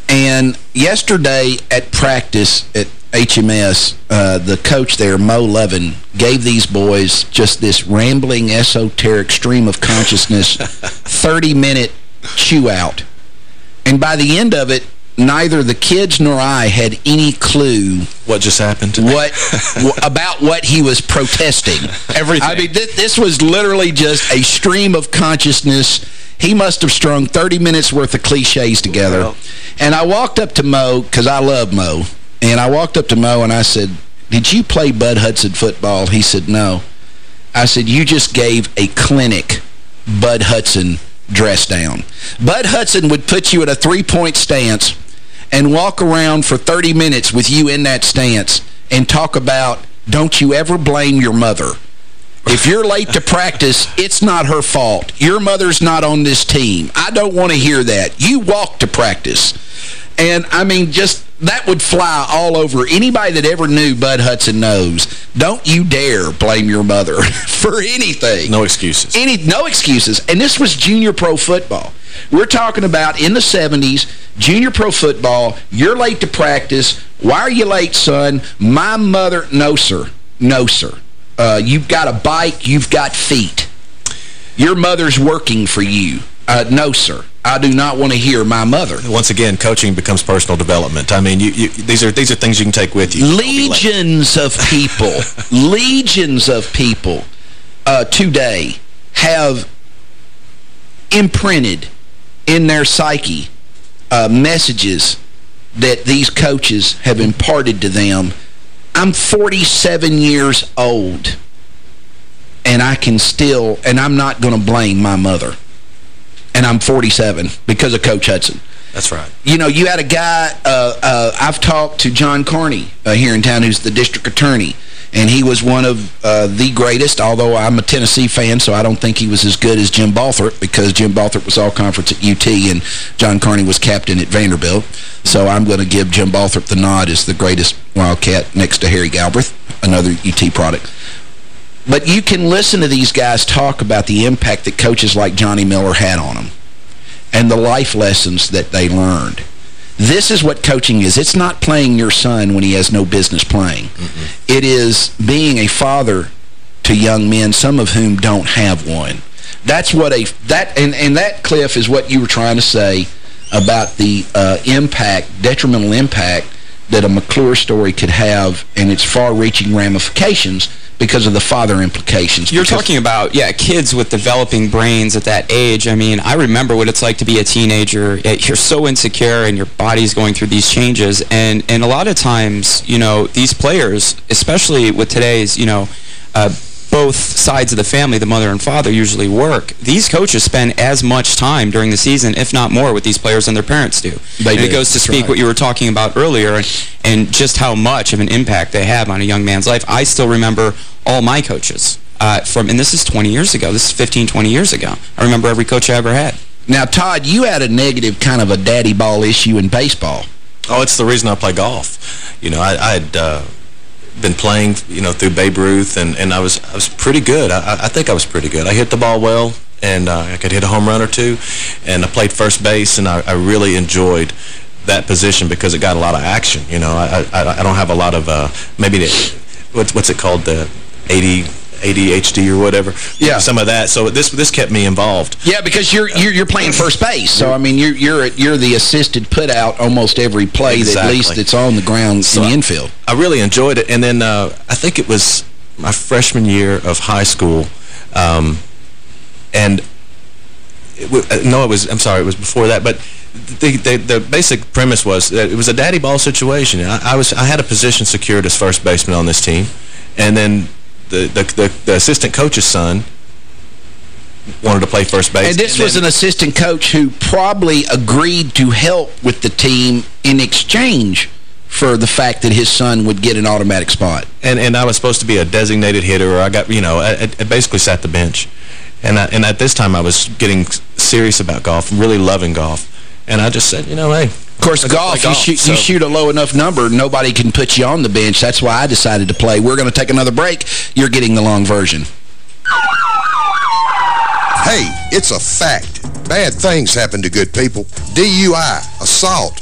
And yesterday at practice at HMS, uh, the coach there, Mo Levin, gave these boys just this rambling, esoteric stream of consciousness, 30-minute chew-out. And by the end of it, neither the kids nor I had any clue What just happened? what about what he was protesting. Everything. I mean, th this was literally just a stream of consciousness. He must have strung 30 minutes worth of cliches together. And I walked up to Mo, because I love Mo, and I walked up to Mo and I said, did you play Bud Hudson football? He said, no. I said, you just gave a clinic Bud Hudson dress down. Bud Hudson would put you at a three-point stance and walk around for 30 minutes with you in that stance and talk about, don't you ever blame your mother. If you're late to practice, it's not her fault. Your mother's not on this team. I don't want to hear that. You walk to practice. And, I mean, just that would fly all over. Anybody that ever knew Bud Hudson knows. Don't you dare blame your mother for anything. No excuses. Any No excuses. And this was junior pro football. We're talking about in the 70s, junior pro football, you're late to practice. Why are you late, son? My mother, no, sir. No, sir. Uh, you've got a bike, you've got feet. Your mother's working for you. Uh, no, sir. I do not want to hear my mother. Once again, coaching becomes personal development. I mean, you, you, these are these are things you can take with you. Don't be late. Legions of people, legions of people uh, today have imprinted in their psyche uh, messages that these coaches have imparted to them. I'm 47 years old, and I can still, and I'm not going to blame my mother. And I'm 47 because of Coach Hudson That's right. you know, you had a guy, uh, uh, I've talked to John Carney uh, here in town, who's the district attorney, and he was one of uh, the greatest, although I'm a Tennessee fan, so I don't think he was as good as Jim Balthrop, because Jim Balthrop was all-conference at UT, and John Carney was captain at Vanderbilt. So I'm going to give Jim Balthrop the nod as the greatest Wildcat next to Harry Galbraith, another UT product. But you can listen to these guys talk about the impact that coaches like Johnny Miller had on them and the life lessons that they learned. This is what coaching is. It's not playing your son when he has no business playing. It is being a father to young men, some of whom don't have one. That's what a that and and that Cliff is what you were trying to say about the uh, impact, detrimental impact that a McClure story could have and its far-reaching ramifications because of the father implications. You're talking about, yeah, kids with developing brains at that age. I mean, I remember what it's like to be a teenager. You're so insecure and your body's going through these changes. And, and a lot of times, you know, these players, especially with today's, you know, uh, both sides of the family, the mother and father, usually work. These coaches spend as much time during the season, if not more, with these players than their parents do. They and do. it goes to That's speak right. what you were talking about earlier and, and just how much of an impact they have on a young man's life. I still remember all my coaches uh, from, and this is 20 years ago. This is 15, 20 years ago. I remember every coach I ever had. Now, Todd, you had a negative kind of a daddy ball issue in baseball. Oh, it's the reason I play golf. You know, I, I had uh, been playing, you know, through Babe Ruth, and, and I was I was pretty good. I, I think I was pretty good. I hit the ball well, and uh, I could hit a home run or two, and I played first base, and I, I really enjoyed that position because it got a lot of action. You know, I I, I don't have a lot of, uh, maybe, the, what's, what's it called, the 80... ADHD or whatever. Yeah. Some of that. So this this kept me involved. Yeah, because you're you're, you're playing first base, so I mean you're you're you're the assisted put out almost every play that at least it's on the ground So in the infield. I really enjoyed it. And then uh, I think it was my freshman year of high school. Um, and it, no, it was, I'm sorry, it was before that, but the, the, the basic premise was that it was a daddy ball situation. I, I, was I had a position secured as first baseman on this team, and then the, the, the, the assistant coach's son wanted to play first base. And this and was an assistant coach who probably agreed to help with the team in exchange for the fact that his son would get an automatic spot. And and I was supposed to be a designated hitter, or I got, you know, I, I basically sat the bench. And I, and at this time, I was getting serious about golf, really loving golf. And I just said, you know, hey. Of course, golf, golf, you, shoot, so. you shoot a low enough number, nobody can put you on the bench. That's why I decided to play. We're going to take another break. You're getting the long version. Hey, it's a fact. Bad things happen to good people. DUI, assault,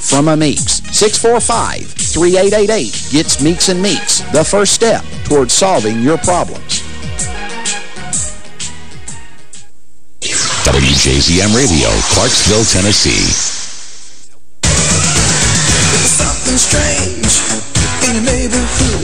from a Meeks. 645-3888 gets Meeks and Meeks, the first step towards solving your problems. WJZM Radio, Clarksville, Tennessee. Something strange in your neighborhood.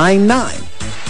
999.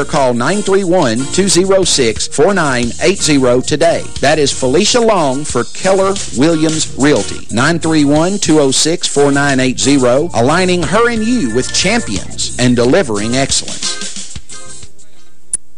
call 931-206-4980 today. That is Felicia Long for Keller Williams Realty. 931-206-4980, aligning her and you with champions and delivering excellence.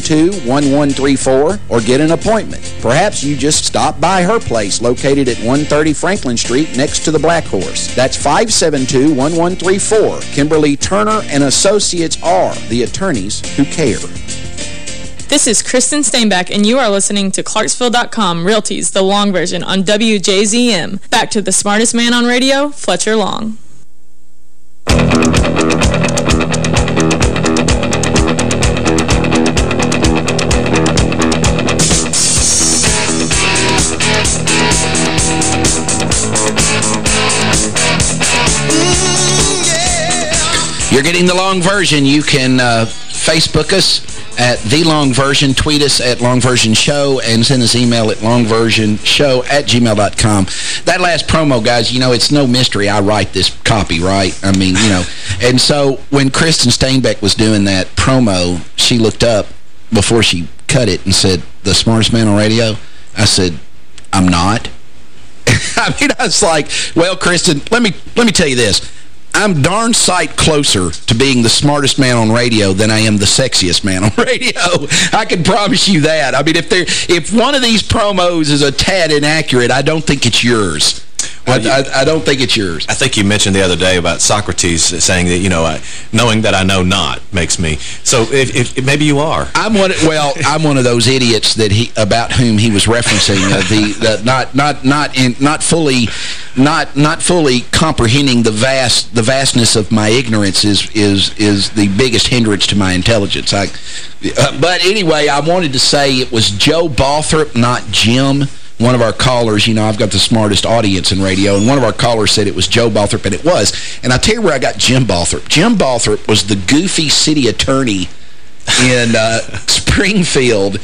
872-1134 or get an appointment. Perhaps you just stop by her place located at 130 Franklin Street next to the Black Horse. That's 572-1134. Kimberly Turner and Associates are the attorneys who care. This is Kristen Steinbeck, and you are listening to Clarksville.com Realties, the long version on WJZM. Back to the smartest man on radio, Fletcher Long. You're getting the long version. You can uh, Facebook us at The Long Version. Tweet us at Long Version Show and send us email at longversionshow at gmail.com. That last promo, guys, you know, it's no mystery. I write this copy, right? I mean, you know. and so when Kristen Stainbeck was doing that promo, she looked up before she cut it and said, the smartest man on radio? I said, I'm not. I mean, I was like, well, Kristen, let me let me tell you this. I'm darn sight closer to being the smartest man on radio than I am the sexiest man on radio. I can promise you that. I mean, if there, if one of these promos is a tad inaccurate, I don't think it's yours. I, I, I, don't think it's yours. I think you mentioned the other day about Socrates saying that, you know, I, knowing that I know not makes me. So if, if, maybe you are. I'm one. Well, I'm one of those idiots that he about whom he was referencing uh, the, the not not not in not fully not not fully comprehending the vast the vastness of my ignorance is is is the biggest hindrance to my intelligence. I, uh, but anyway, I wanted to say it was Joe Balthrop, not Jim one of our callers, you know, I've got the smartest audience in radio, and one of our callers said it was Joe Balthrop, and it was. And I tell you where I got Jim Balthrop. Jim Balthrop was the goofy city attorney in uh, Springfield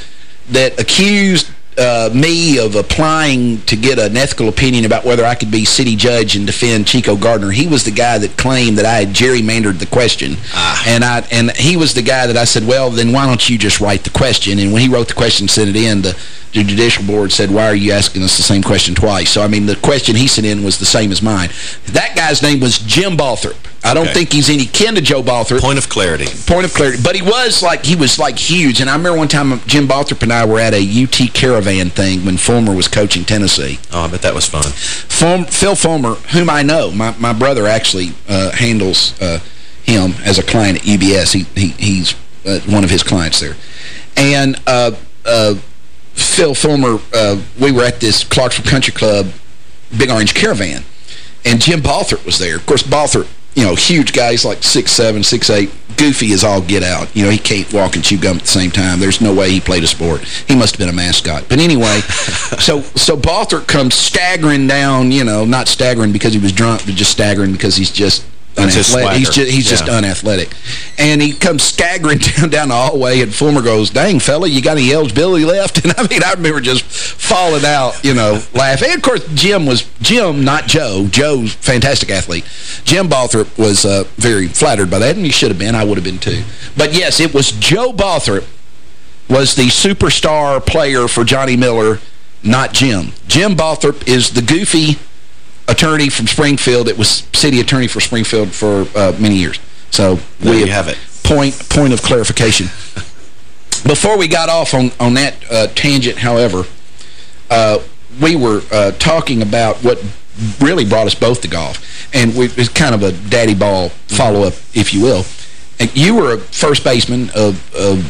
that accused uh, me of applying to get an ethical opinion about whether I could be city judge and defend Chico Gardner. He was the guy that claimed that I had gerrymandered the question. Ah. And I and he was the guy that I said, well, then why don't you just write the question? And when he wrote the question and sent it in, the, the Judicial Board said, why are you asking us the same question twice? So, I mean, the question he sent in was the same as mine. That guy's name was Jim Balthrop. I don't okay. think he's any kin to Joe Balthrop. Point of clarity. Point of clarity. But he was like, he was like huge. And I remember one time Jim Balthrop and I were at a UT Caravan thing when Fulmer was coaching Tennessee. Oh, I bet that was fun. Phil Fulmer, whom I know, my, my brother actually uh, handles uh, him as a client at UBS. He, he He's uh, one of his clients there. And uh, uh, Phil Fulmer, uh, we were at this Clarksville Country Club Big Orange Caravan. And Jim Balthrop was there. Of course, Balthrop you know, huge guys like six seven, six eight. Goofy as all get out. You know, he can't walk and chew gum at the same time. There's no way he played a sport. He must have been a mascot. But anyway, so so Balthrop comes staggering down, you know, not staggering because he was drunk, but just staggering because he's just unathletic. He's just he's yeah. just unathletic. And he comes staggering down down the hallway and Fulmer goes, dang, fella, you got any eligibility left? And I mean, I remember just falling out, you know, laughing. And of course, Jim was, Jim, not Joe. Joe's fantastic athlete. Jim Balthrop was uh, very flattered by that, and he should have been. I would have been too. But yes, it was Joe Balthrop was the superstar player for Johnny Miller, not Jim. Jim Balthrop is the goofy attorney from Springfield. It was city attorney for Springfield for uh, many years. So there we have, have it. Point point of clarification. Before we got off on on that uh, tangent, however, uh, we were uh, talking about what really brought us both to golf, and we, it's kind of a daddy ball follow up, if you will. And you were a first baseman, of, a,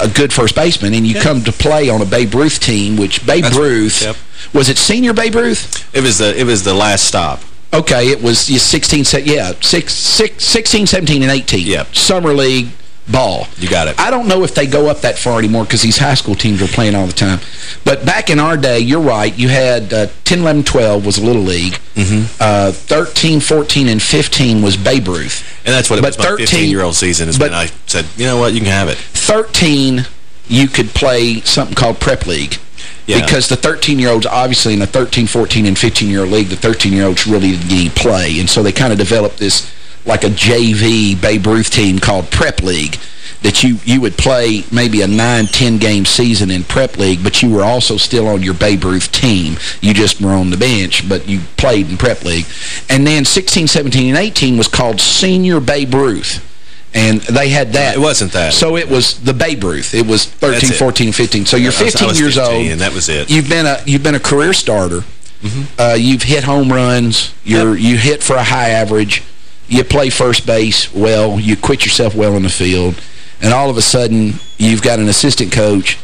a good first baseman, and you yeah. come to play on a Babe Ruth team, which Babe That's, Ruth. Yep was it senior Babe Ruth? It was the it was the last stop. Okay, it was 16, yeah, six, six, 16, 17, and 18. Yep. Summer League ball. You got it. I don't know if they go up that far anymore because these high school teams are playing all the time. But back in our day, you're right, you had uh, 10, 11, 12 was a Little League. Mm -hmm. uh, 13, 14, and 15 was Babe Ruth. And that's what it but was 13, 15-year-old season is but when I said, you know what, you can have it. 13, you could play something called Prep League. Yeah. Because the 13-year-olds, obviously in the 13, 14, and 15-year-old league, the 13-year-olds really didn't play. And so they kind of developed this, like a JV Babe Ruth team called Prep League, that you, you would play maybe a 9, 10-game season in Prep League, but you were also still on your Babe Ruth team. You just were on the bench, but you played in Prep League. And then 16, 17, and 18 was called Senior Babe Ruth. And they had that. It wasn't that. So it was the Babe Ruth. It was 13, 14, 15. So you're 15 was, years 15, old. And that was it. You've been a you've been a career starter. Mm -hmm. uh, you've hit home runs. You're yep. you hit for a high average. You play first base well. You quit yourself well in the field. And all of a sudden, you've got an assistant coach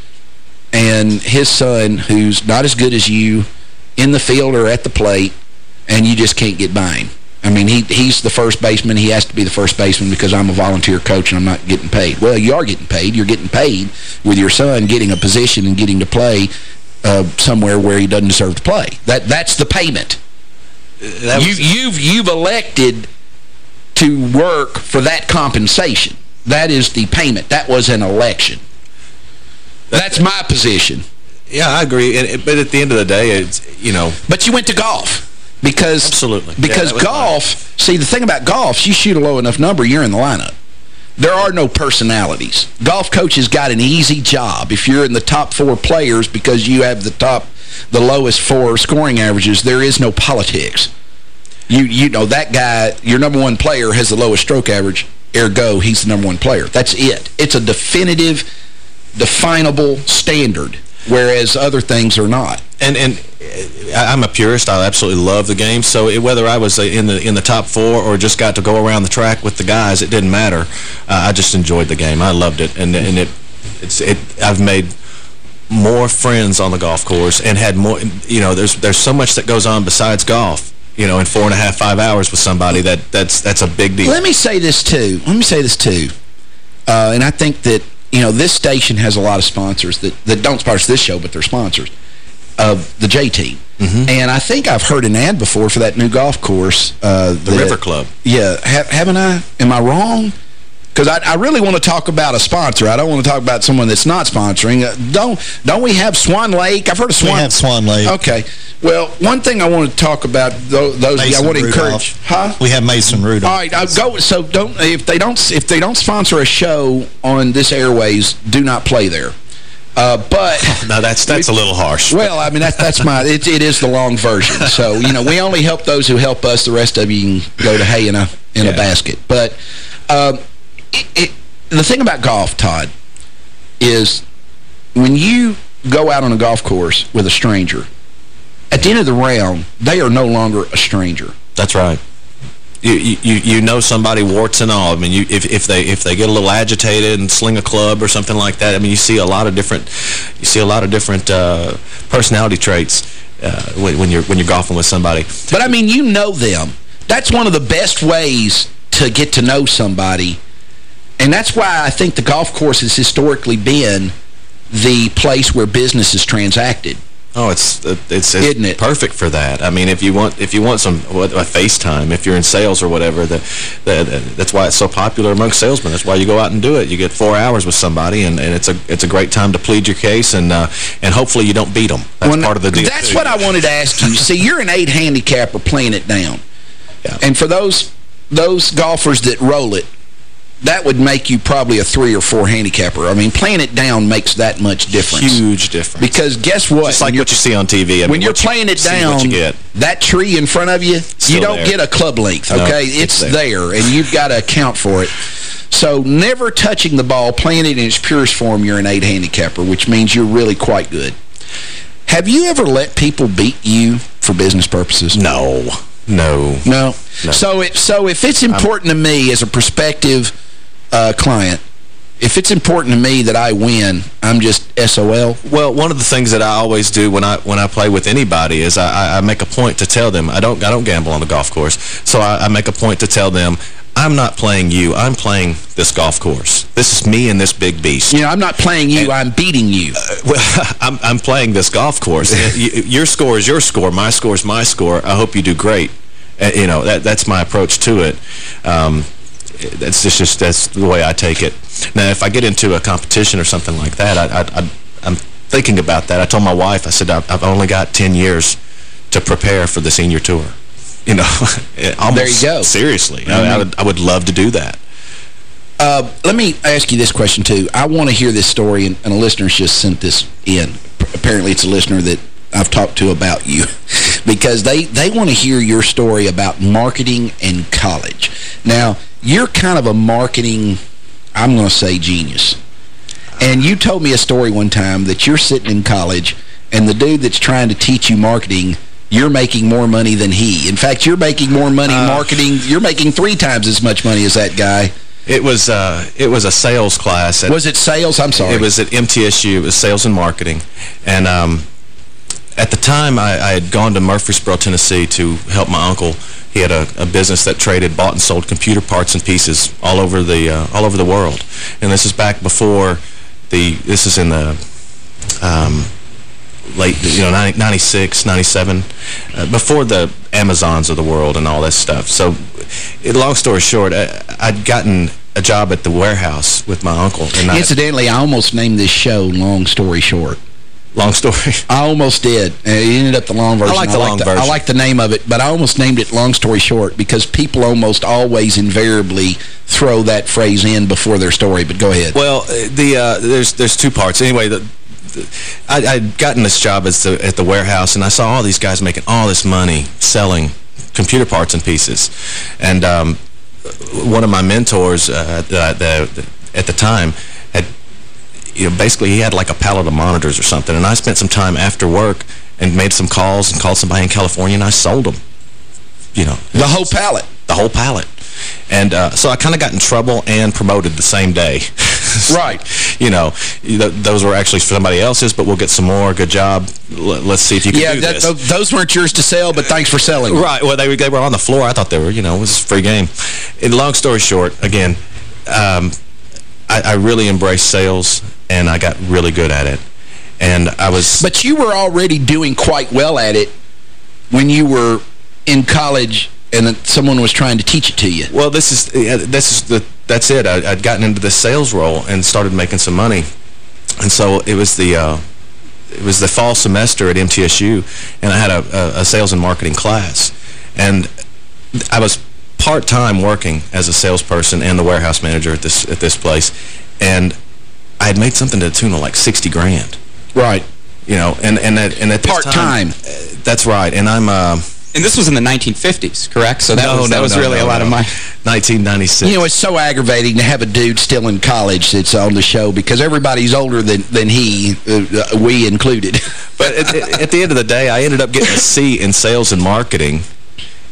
and his son, who's not as good as you, in the field or at the plate, and you just can't get by him. I mean, he he's the first baseman. He has to be the first baseman because I'm a volunteer coach and I'm not getting paid. Well, you are getting paid. You're getting paid with your son getting a position and getting to play uh, somewhere where he doesn't deserve to play. That That's the payment. You, you've, you've elected to work for that compensation. That is the payment. That was an election. That's my position. Yeah, I agree. And, but at the end of the day, it's, you know... But you went to golf. Because, Absolutely. Because Yeah, that was golf, see, the thing about golf, you shoot a low enough number, you're in the lineup. There are no personalities. Golf coaches got an easy job. If you're in the top four players because you have the top, the lowest four scoring averages, there is no politics. You you know, that guy, your number one player has the lowest stroke average, ergo, he's the number one player. That's it. It's a definitive, definable standard, whereas other things are not. And and uh, I'm a purist. I absolutely love the game. So it, whether I was uh, in the in the top four or just got to go around the track with the guys, it didn't matter. Uh, I just enjoyed the game. I loved it, and and it it's it. I've made more friends on the golf course and had more. You know, there's there's so much that goes on besides golf. You know, in four and a half, five hours with somebody, that that's that's a big deal. Let me say this, too. Let me say this, too. Uh, and I think that, you know, this station has a lot of sponsors that, that don't sponsor this show, but they're sponsors of the J-Team. Mm-hmm. And I think I've heard an ad before for that new golf course. Uh, The River Club. Yeah. Ha haven't I? Am I wrong? Because I, I really want to talk about a sponsor. I don't want to talk about someone that's not sponsoring. Uh, don't don't we have Swan Lake? I've heard of Swan. We have Swan Lake. Okay. Well, one thing I want to talk about, those, Mason I want to Rudolph. encourage. Huh? We have Mason Rudolph. All right, I'll go. So don't if they don't if they don't sponsor a show on this airways, do not play there. Uh, but no, that's that's a little harsh. Well, I mean that that's my it, it is the long version. So you know we only help those who help us. The rest of you can go to hay in a in Yeah. a basket. But um, it, it, the thing about golf, Todd, is when you go out on a golf course with a stranger, at the end of the round, they are no longer a stranger. That's right. You, you you know somebody warts and all. I mean, you if if they if they get a little agitated and sling a club or something like that. I mean, you see a lot of different you see a lot of different uh, personality traits uh, when, when you're when you're golfing with somebody. But, I mean, you know them. That's one of the best ways to get to know somebody. And that's why I think the golf course has historically been the place where business is transacted. Oh, it's it's, it's Isn't it? perfect for that. I mean, if you want if you want some what, a FaceTime, if you're in sales or whatever, the, the, that's why it's so popular among salesmen. That's why you go out and do it. You get four hours with somebody, and, and it's a it's a great time to plead your case, and uh, and hopefully you don't beat them. That's Well, part of the deal. That's too. what I wanted to ask you. See, you're an eight handicapper playing it down. Yeah. And for those those golfers that roll it, that would make you probably a three or four handicapper. I mean, playing it down makes that much difference. Huge difference. Because guess what? Just like what you see on TV. I when mean, you're playing it down, you get. that tree in front of you, you don't there. get a club length, No, okay? it's it's there. there. and you've got to account for it. So never touching the ball, playing it in its purest form, you're an eight handicapper, which means you're really quite good. Have you ever let people beat you for business purposes? No. No. No. So it so if it's important to me as a prospective uh, client, if it's important to me that I win, I'm just SOL. Well, one of the things that I always do when I when I play with anybody is I, I make a point to tell them I don't I don't gamble on the golf course, so I, I make a point to tell them I'm not playing you. I'm playing this golf course. This is me and this big beast. You know, I'm not playing you, I'm beating you. Well, I'm, I'm playing this golf course. Your score is your score. My score is my score. I hope you do great. Uh, you know, that that's my approach to it. Um, that's just, just that's the way I take it. Now, if I get into a competition or something like that, I, I, I'm thinking about that. I told my wife, I said, I've, only got 10 years to prepare for the senior tour. You know, almost There you go. seriously. I, I, would, I would love to do that. Uh, let me ask you this question, too. I want to hear this story, and, and a listener's just sent this in. Apparently, it's a listener that I've talked to about you because they, they want to hear your story about marketing and college. Now, you're kind of a marketing, I'm going to say genius. And you told me a story one time that you're sitting in college and the dude that's trying to teach you marketing, you're making more money than he. In fact, you're making more money Uh, marketing. You're making three times as much money as that guy. It was uh, it was a sales class. At, Was it sales? I'm sorry. It was at MTSU. It was sales and marketing. And um, at the time, I, I had gone to Murfreesboro, Tennessee to help my uncle. He had a, a business that traded, bought and sold computer parts and pieces all over the uh, all over the world. And this is back before the. This is in the um, late, you know, 90, 96, 97, uh, before the Amazons of the world and all this stuff. So, it, long story short, I, I'd gotten a job at the warehouse with my uncle. And Incidentally, I almost named this show Long Story Short. Long story. I almost did. Uh, it ended up the long version. I like the I long the, version. I like the name of it, but I almost named it Long Story Short because people almost always invariably throw that phrase in before their story. But go ahead. Well, uh, the uh, there's there's two parts. Anyway, the, the, I, I'd gotten this job at the, at the warehouse, and I saw all these guys making all this money selling computer parts and pieces. And um, one of my mentors uh, that, that, at the time you know, basically he had like a pallet of monitors or something. And I spent some time after work and made some calls and called somebody in California and I sold them. You know. The whole pallet? The whole pallet. And uh, so I kind of got in trouble and promoted the same day. right. You know, those were actually for somebody else's, but we'll get some more. Good job. let's see if you can yeah, do that, this. those weren't yours to sell, but thanks for selling. Right. Well, they, they were on the floor. I thought they were, you know, it was a free game. And long story short, again, um, I, I really embraced sales, and I got really good at it. And I was... But you were already doing quite well at it when you were in college and someone was trying to teach it to you. Well, this is this is the that's it. I, would gotten into the sales role and started making some money, and so it was the uh, it was the fall semester at MTSU, and I had a, a, a sales and marketing class, and I was part-time working as a salesperson and the warehouse manager at this at this place, and I had made something to the tune of like 60 grand. Right. You know, and and at, and at part-time. Uh, that's right, and I'm. Uh, and this was in the 1950s, correct? So that no, was, that no, was no, really no, a lot of my... 1996. You know, it's so aggravating to have a dude still in college that's on the show because everybody's older than, than he, uh, uh we included. but at, at the end of the day, I ended up getting a C in sales and marketing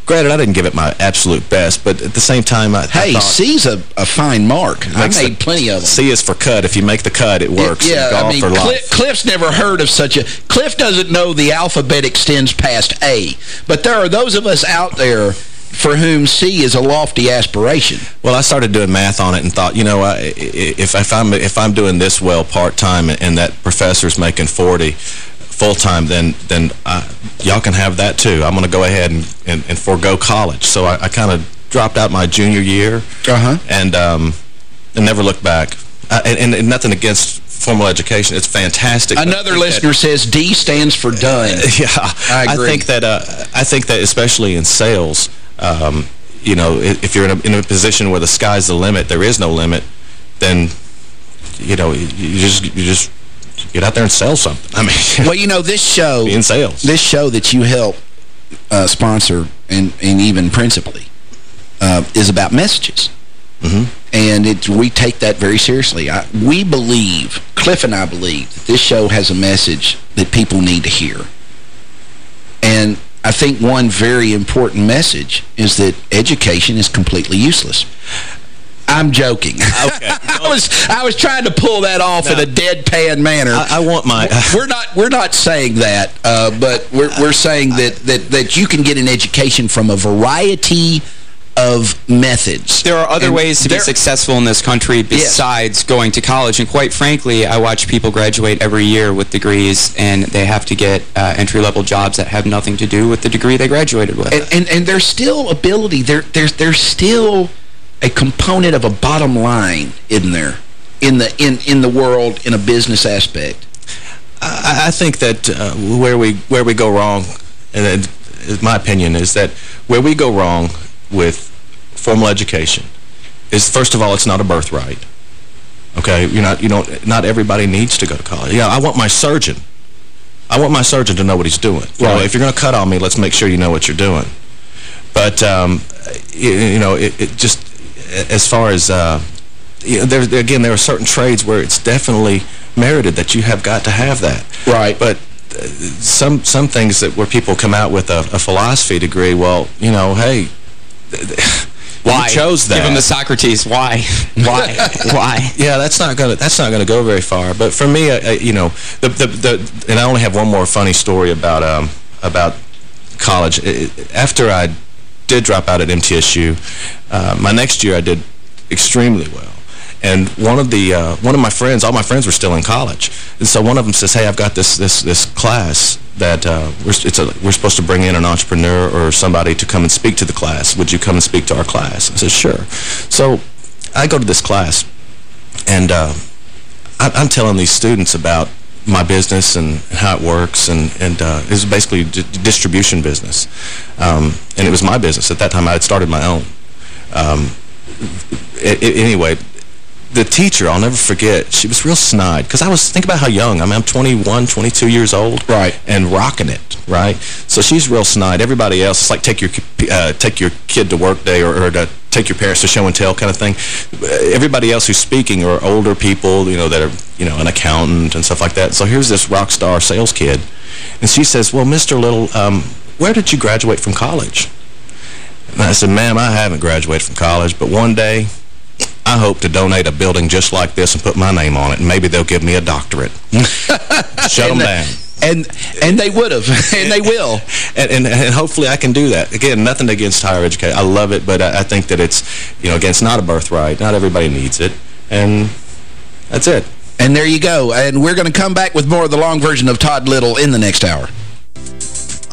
Granted, I didn't give it my absolute best, but at the same time, I, hey, I C's a, a fine mark. I made plenty of them. C is for cut. If you make the cut, it works. Yeah, I mean, Cliff, Cliff's never heard of such a... Cliff doesn't know the alphabet extends past A, but there are those of us out there for whom C is a lofty aspiration. Well, I started doing math on it and thought, you know, if, if I'm if I'm doing this well part-time and that professor's making 40 full-time, then then y'all can have that too. I'm going to go ahead and, and, and forego college. So I, I kind of dropped out my junior year uh -huh. and, um, and never looked back. Uh, and, and, nothing against formal education. It's fantastic. Another listener that, says D stands for done. Yeah. I, I think that uh, I think that especially in sales, um, you know, if you're in a, in a position where the sky's the limit, there is no limit, then you know, you just you just get out there and sell something. I mean, well, you know, this show in sales, this show that you help uh, sponsor and and even principally uh, is about messages. Mm -hmm. And it, we take that very seriously. I, we believe, Cliff and I believe, that this show has a message that people need to hear. And I think one very important message is that education is completely useless. I'm joking. Okay. I was I was trying to pull that off in a deadpan manner. I, I want my. we're not we're not saying that, uh, but we're we're saying that that that you can get an education from a variety of methods. There are other and ways to be successful in this country besides yes. going to college. And quite frankly, I watch people graduate every year with degrees, and they have to get uh, entry-level jobs that have nothing to do with the degree they graduated with. And, and, and there's still ability. There, there's, there's still a component of a bottom line in there in the in in the world in a business aspect. I, I think that uh, where we where we go wrong, and my opinion is that where we go wrong with formal education is first of all it's not a birthright. Okay, you're not you don't not everybody needs to go to college. Yeah, I want my surgeon. I want my surgeon to know what he's doing. Right. You know, if you're going to cut on me, let's make sure you know what you're doing. But um, you, you know, it, it just as far as, uh, you know, there, again, there are certain trades where it's definitely merited that you have got to have that. Right. But uh, some some things that where people come out with a, a philosophy degree, well, you know, hey, why you chose that? Give them the Socrates. Why? Why? Why? Yeah, that's not gonna that's not gonna go very far. But for me, I, I, you know, the, the the and I only have one more funny story about um about college. It, after I did drop out at MTSU. Uh, my next year I did extremely well. And one of the uh, one of my friends, all my friends were still in college, and so one of them says, "Hey, I've got this this this class that uh, we're it's a, we're supposed to bring in an entrepreneur or somebody to come and speak to the class. Would you come and speak to our class?" I said, "Sure." So I go to this class, and uh, I, I'm telling these students about my business and how it works, and, and uh, it was basically a distribution business. Um, and it was my business. At that time, I had started my own. Um, it, it, anyway, the teacher, I'll never forget, she was real snide. Because I was, think about how young. I mean, I'm 21, 22 years old. Right. And rocking it, right? So she's real snide. Everybody else, it's like take your uh, take your kid to work day or, or to take your parents to show and tell kind of thing. Everybody else who's speaking are older people, you know, that are, you know, an accountant and stuff like that. So here's this rock star sales kid. And she says, well, Mr. Little, um, where did you graduate from college? And I said, ma'am, I haven't graduated from college, but one day I hope to donate a building just like this and put my name on it, and maybe they'll give me a doctorate. Shut them down. And and they would have, and they will. And, and, and hopefully I can do that. Again, nothing against higher education. I love it, but I, I think that it's, you know, again, it's not a birthright. Not everybody needs it. And that's it. And there you go. And we're going to come back with more of the long version of Todd Little in the next hour.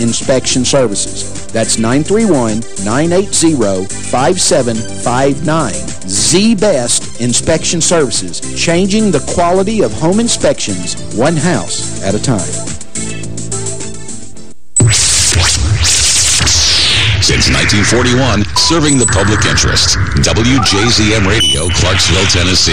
inspection services. That's 931-980-5759. The best inspection services, changing the quality of home inspections one house at a time. Since 1941, serving the public interest. WJZM Radio, Clarksville, Tennessee.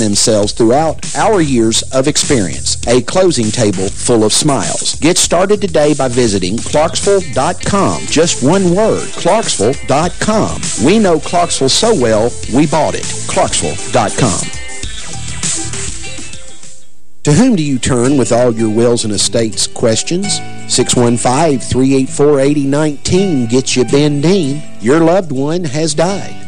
themselves throughout our years of experience. A closing table full of smiles. Get started today by visiting Clarksville.com. Just one word, Clarksville.com. We know Clarksville so well, we bought it. Clarksville.com. To whom do you turn with all your wills and estates questions? 615-384-8019 gets you Ben Dean. Your loved one has died.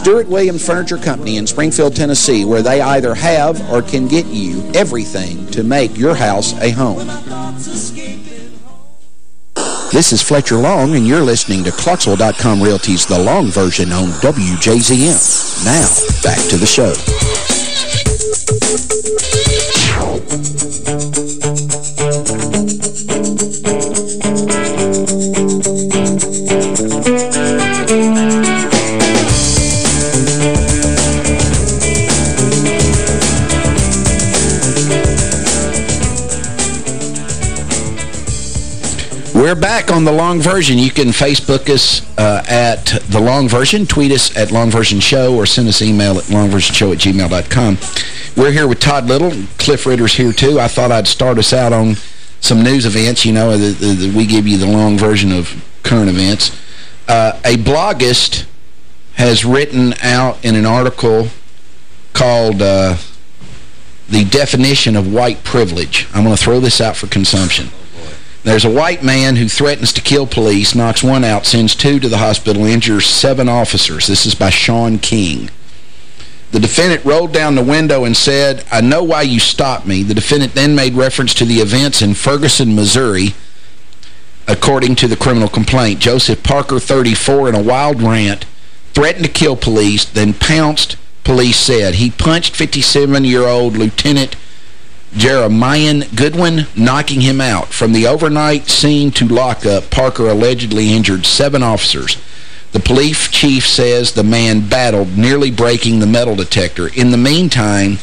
Stewart Williams Furniture Company in Springfield, Tennessee, where they either have or can get you everything to make your house a home. This is Fletcher Long, and you're listening to Clarksville.com Realty's The Long Version on WJZM. Now, back to the show. On the long version. You can Facebook us uh, at the long version, tweet us at long version show, or send us email at longversionshow at gmail.com. We're here with Todd Little. Cliff Ritter's here too. I thought I'd start us out on some news events. You know, the, the, the, we give you the long version of current events. Uh, a bloggist has written out in an article called uh, The Definition of White Privilege. I'm going to throw this out for consumption. There's a white man who threatens to kill police, knocks one out, sends two to the hospital, injures seven officers. This is by Shaun King. The defendant rolled down the window and said, I know why you stopped me. The defendant then made reference to the events in Ferguson, Missouri, according to the criminal complaint. Joseph Parker, 34, in a wild rant, threatened to kill police, then pounced, police said. He punched 57-year-old Lieutenant Jeremiah Goodwin, knocking him out. From the overnight scene to lockup, Parker allegedly injured seven officers. The police chief says the man battled, nearly breaking the metal detector. In the meantime,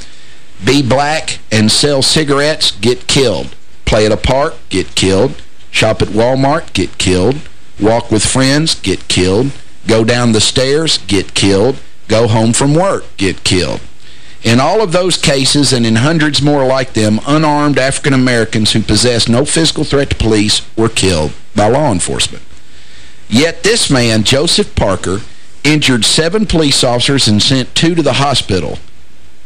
be black and sell cigarettes, get killed. Play at a park, get killed. Shop at Walmart, get killed. Walk with friends, get killed. Go down the stairs, get killed. Go home from work, get killed. In all of those cases, and in hundreds more like them, unarmed African-Americans who possessed no physical threat to police were killed by law enforcement. Yet this man, Joseph Parker, injured seven police officers and sent two to the hospital.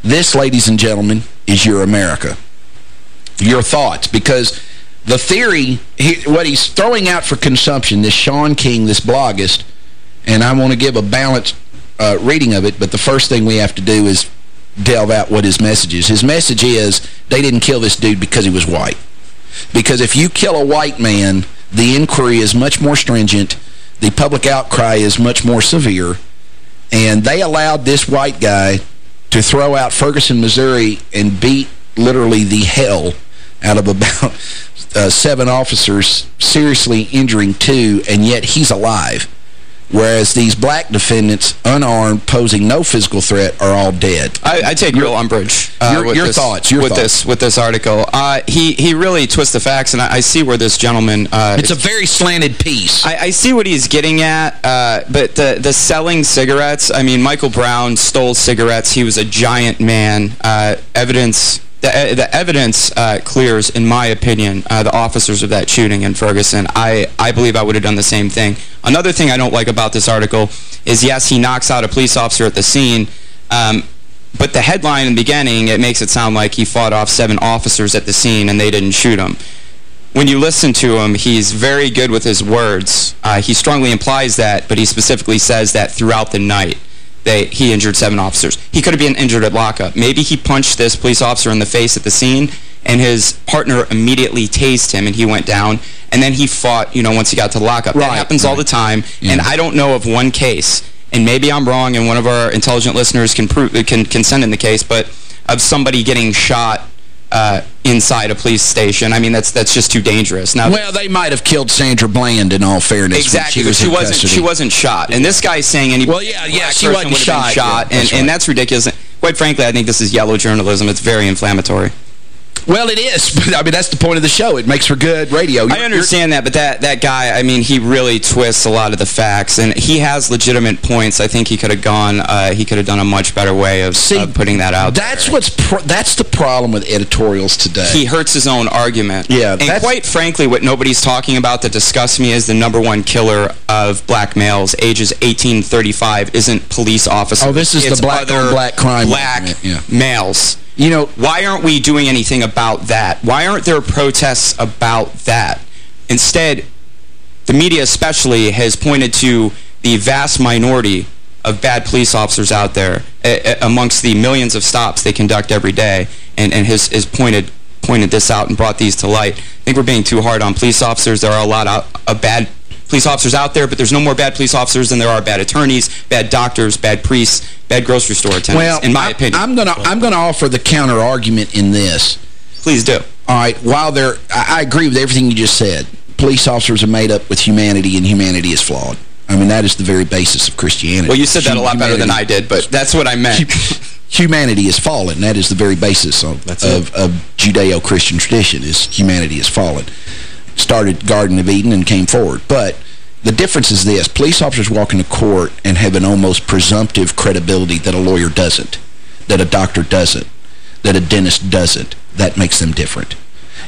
This, ladies and gentlemen, is your America. Your thoughts, because the theory, he, what he's throwing out for consumption, this Shaun King, this bloggist, and I want to give a balanced uh, reading of it, but the first thing we have to do is delve out what his message is. His message is they didn't kill this dude because he was white. Because if you kill a white man, the inquiry is much more stringent, the public outcry is much more severe, and they allowed this white guy to throw out Ferguson, Missouri, and beat literally the hell out of about uh, seven officers, seriously injuring two, and yet he's alive whereas these black defendants, unarmed, posing no physical threat, are all dead. I, I take real umbrage uh, your, with your this, thoughts. Your with thoughts. this with this article. Uh, he he really twists the facts, and I, I see where this gentleman. Uh, it's a very slanted piece. I, I see what he's getting at, uh, but the the selling cigarettes. I mean, Michael Brown stole cigarettes. He was a giant man. Uh, evidence the, the evidence uh, clears, in my opinion, uh, the officers of that shooting in Ferguson. I, I believe I would have done the same thing. Another thing I don't like about this article is, yes, he knocks out a police officer at the scene, um, but the headline in the beginning, it makes it sound like he fought off seven officers at the scene and they didn't shoot him. When you listen to him, he's very good with his words. Uh, he strongly implies that, but he specifically says that throughout the night they, he injured seven officers. He could have been injured at lockup. Maybe he punched this police officer in the face at the scene, and his partner immediately tased him, and he went down. And then he fought, you know, once he got to lockup. Right, that happens right. all the time, Yeah. and I don't know of one case, and maybe I'm wrong, and one of our intelligent listeners can, prove, can, can send in the case, but of somebody getting shot uh, inside a police station. I mean, that's that's just too dangerous. Now, Well, they might have killed Sandra Bland, in all fairness. Exactly, she, was she wasn't. custody. She wasn't shot, and this guy's saying any. Well, yeah, yeah, she wasn't would have been shot, shot, yeah, and that's and that's ridiculous. Quite frankly, I think this is yellow journalism. It's very inflammatory. Well, it is, but I mean, that's the point of the show. It makes for good radio. I You're- understand that, but that that guy, I mean, he really twists a lot of the facts, and he has legitimate points. I think he could have gone. Uh, he could have done a much better way of, See, putting that out. That's there. what's pro that's the problem with editorials today. he hurts his own argument. Yeah, and quite frankly, what nobody's talking about that disgusts me is the number one killer of black males, ages 18 35, isn't police officers. Oh, this is the black black crime Black yeah. males. You know, Why aren't we doing anything about that? Why aren't there protests about that? Instead, the media especially has pointed to the vast minority of bad police officers out there amongst the millions of stops they conduct every day and, and has, has pointed pointed this out and brought these to light. I think we're being too hard on police officers. There are a lot of, of bad police officers out there, but there's no more bad police officers than there are bad attorneys, bad doctors, bad priests, bad grocery store attendants, well, in my I, opinion. I'm gonna I'm gonna offer the counter argument in this. Please do. All right, while they're, I, I agree with everything you just said. Police officers are made up with humanity, and humanity is flawed. I mean, that is the very basis of Christianity. Well, you said that a lot better than I did, but that's what I meant. humanity is fallen. That is the very basis of, of, of Judeo-Christian tradition, is humanity is fallen. Started Garden of Eden and came forward. But the difference is this. Police officers walk into court and have an almost presumptive credibility that a lawyer doesn't, that a doctor doesn't, that a dentist doesn't. That makes them different.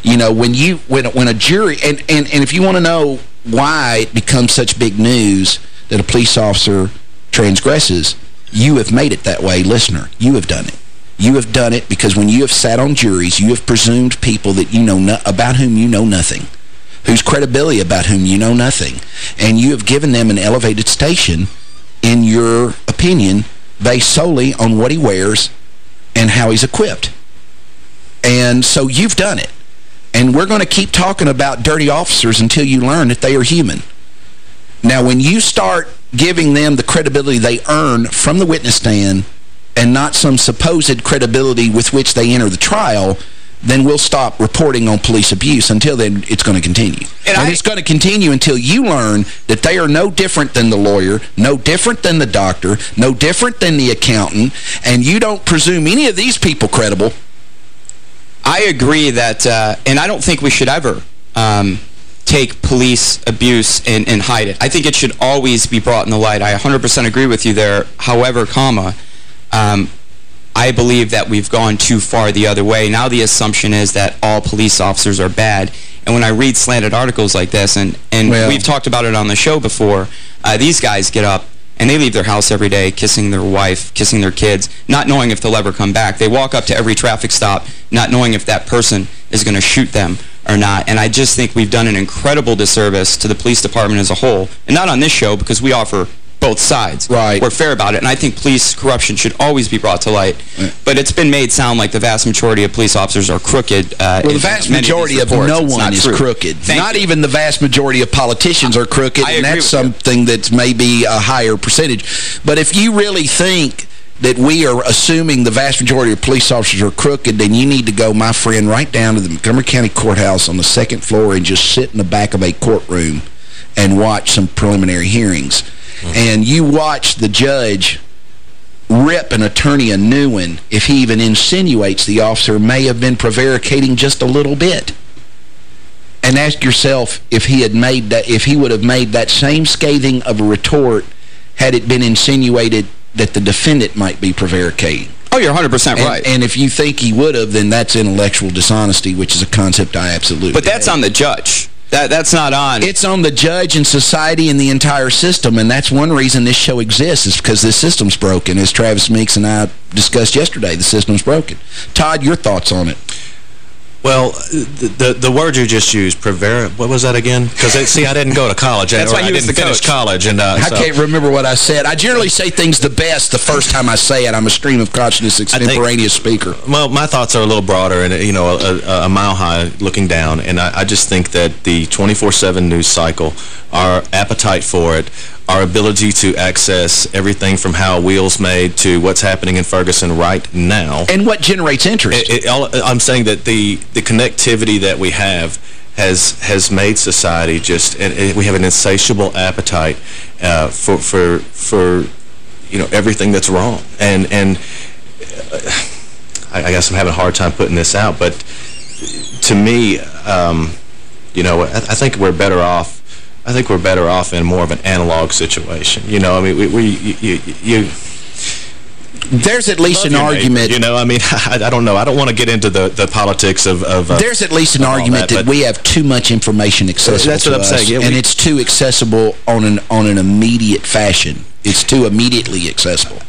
You know, when you when when a jury and and and if you want to know why it becomes such big news that a police officer transgresses, you have made it that way, listener. You have done it. You have done it because when you have sat on juries, you have presumed people that you know no about whom you know nothing, whose credibility about whom you know nothing, and you have given them an elevated station in your opinion based solely on what he wears and how he's equipped. And so you've done it. And we're going to keep talking about dirty officers until you learn that they are human. Now, when you start giving them the credibility they earn from the witness stand and not some supposed credibility with which they enter the trial, then we'll stop reporting on police abuse. Until then, it's going to continue. And, and it's going to continue until you learn that they are no different than the lawyer, no different than the doctor, no different than the accountant, and you don't presume any of these people credible I agree that, uh, and I don't think we should ever um, take police abuse and, and, hide it. I think it should always be brought in the light. I 100% agree with you there. However, comma, um, I believe that we've gone too far the other way. Now the assumption is that all police officers are bad. And when I read slanted articles like this, and, and well, we've talked about it on the show before, uh, these guys get up and they leave their house every day kissing their wife, kissing their kids, not knowing if they'll ever come back. They walk up to every traffic stop not knowing if that person is going to shoot them or not. And I just think we've done an incredible disservice to the police department as a whole. And not on this show because we offer both sides. Right. We're fair about it. And I think police corruption should always be brought to light. But it's been made sound like the vast majority of police officers are crooked. Uh, well, the vast majority of, of, no one is true. crooked. Thank not you. even the vast majority of politicians are crooked. I and that's something you. that's maybe a higher percentage. But if you really think that we are assuming the vast majority of police officers are crooked, then you need to go, my friend, right down to the Montgomery County Courthouse on the second floor and just sit in the back of a courtroom and watch some preliminary hearings -hmm. and you watch the judge rip an attorney a new one if he even insinuates the officer may have been prevaricating just a little bit. And ask yourself if he had made that if he would have made that same scathing of a retort had it been insinuated that the defendant might be prevaricating. Oh, you're 100% right. And if you think he would have, then that's intellectual dishonesty, which is a concept I absolutely But that's hate. on the judge. That That's not on. It's on the judge and society and the entire system, and that's one reason this show exists is because this system's broken. As Travis Meeks and I discussed yesterday, the system's broken. Todd, your thoughts on it? Well, the, the, the word you just used, prevera, what was that again? Because see, I didn't go to college. That's why I didn't finish coach. college, and uh, I so. can't remember what I said. I generally say things the best the first time I say it. I'm a stream of consciousness extemporaneous think, speaker. Well, my thoughts are a little broader and you know a, a mile high looking down, and I, I just think that the 24/7 news cycle, our appetite for it, our ability to access everything from how wheel's made to what's happening in Ferguson right now. And what generates interest. It, it, I'm saying that the, the connectivity that we have has has made society just, and we have an insatiable appetite uh, for, for, for, you know, everything that's wrong. And, and uh, I, I, guess I'm having a hard time putting this out, but to me, um, you know, I, I think we're better off I think we're better off in more of an analog situation. You know, I mean, we, we you, you, there's at least an argument. you know, I mean, I, I, don't know. I don't want to get into the, the politics of... of uh, there's at least an argument that, that we have too much information accessible That's what I'm us, saying. Yeah, and it's too accessible on an on an immediate fashion. It's too immediately accessible.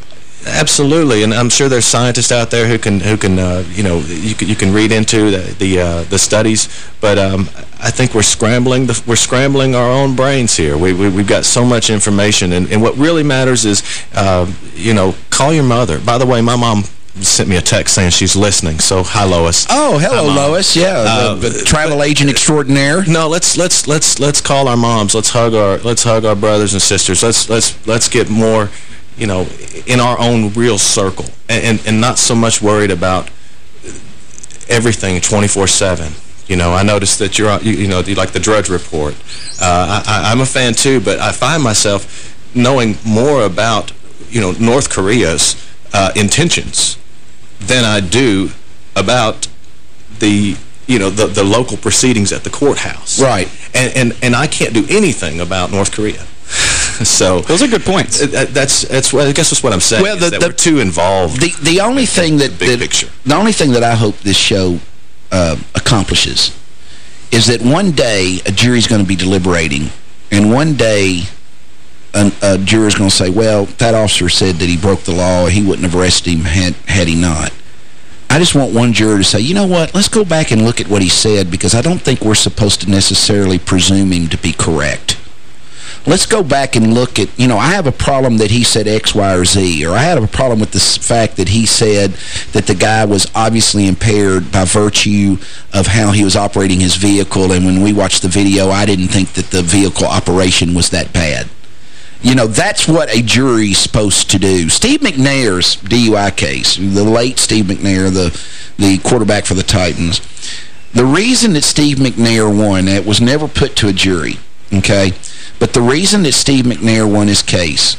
Absolutely, and I'm sure there's scientists out there who can who can uh, you know you can, you can read into the the, uh, the studies, but um, I think we're scrambling the, we're scrambling our own brains here. We, we have got so much information, and, and what really matters is uh, you know call your mother. By the way, my mom sent me a text saying she's listening. So hi, Lois. Oh, hello, Lois. Yeah, uh, the, the travel agent extraordinaire. No, let's let's let's let's call our moms. Let's hug our let's hug our brothers and sisters. Let's let's let's get more you know, in our own real circle and, and, and not so much worried about everything 24-7. You know, I noticed that you're, you, you know, you like the Drudge Report. Uh, I, I'm a fan too, but I find myself knowing more about, you know, North Korea's uh, intentions than I do about the you know, the, the local proceedings at the courthouse. Right. And, and, and I can't do anything about North Korea. so Those are good points. uh, that's, that's what, I guess that's what I'm saying. Well, the- the- we're too involved. The the only thing that, big that- the only thing that I hope this show uh, accomplishes is that one day a jury's going to be deliberating, and one day an, a juror's going to say, "Well, that officer said that he broke the law. He wouldn't have arrested him had had he not." I just want one juror to say, you know what, let's go back and look at what he said because I don't think we're supposed to necessarily presume him to be correct let's go back and look at, you know, I have a problem that he said X, Y, or Z, or I had a problem with the fact that he said that the guy was obviously impaired by virtue of how he was operating his vehicle, and when we watched the video, I didn't think that the vehicle operation was that bad. You know, that's what a jury's supposed to do. Steve McNair's DUI case, the late Steve McNair, the, the quarterback for the Titans, the reason that Steve McNair won, it was never put to a jury, okay? But the reason that Steve McNair won his case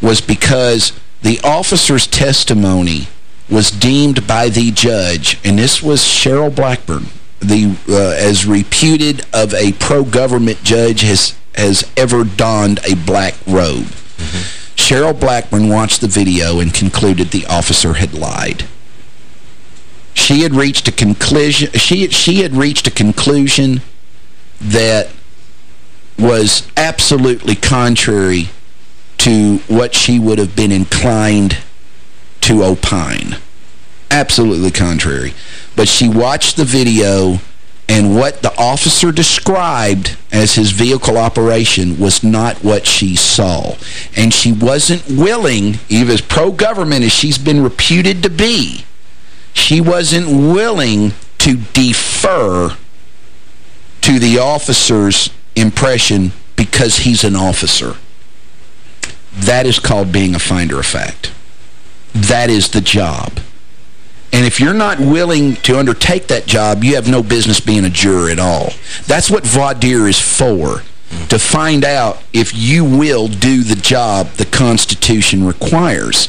was because the officer's testimony was deemed by the judge, and this was Cheryl Blackburn, the uh, as reputed of a pro-government judge has has ever donned a black robe. Cheryl Blackburn watched the video and concluded the officer had lied. She had reached a conclusion she she had reached a conclusion that was absolutely contrary to what she would have been inclined to opine. Absolutely contrary. But she watched the video and what the officer described as his vehicle operation was not what she saw. And she wasn't willing, even as pro-government as she's been reputed to be, she wasn't willing to defer to the officer's impression because he's an officer. That is called being a finder of fact. That is the job. And if you're not willing to undertake that job, you have no business being a juror at all. That's what voir dire is for, to find out if you will do the job the Constitution requires.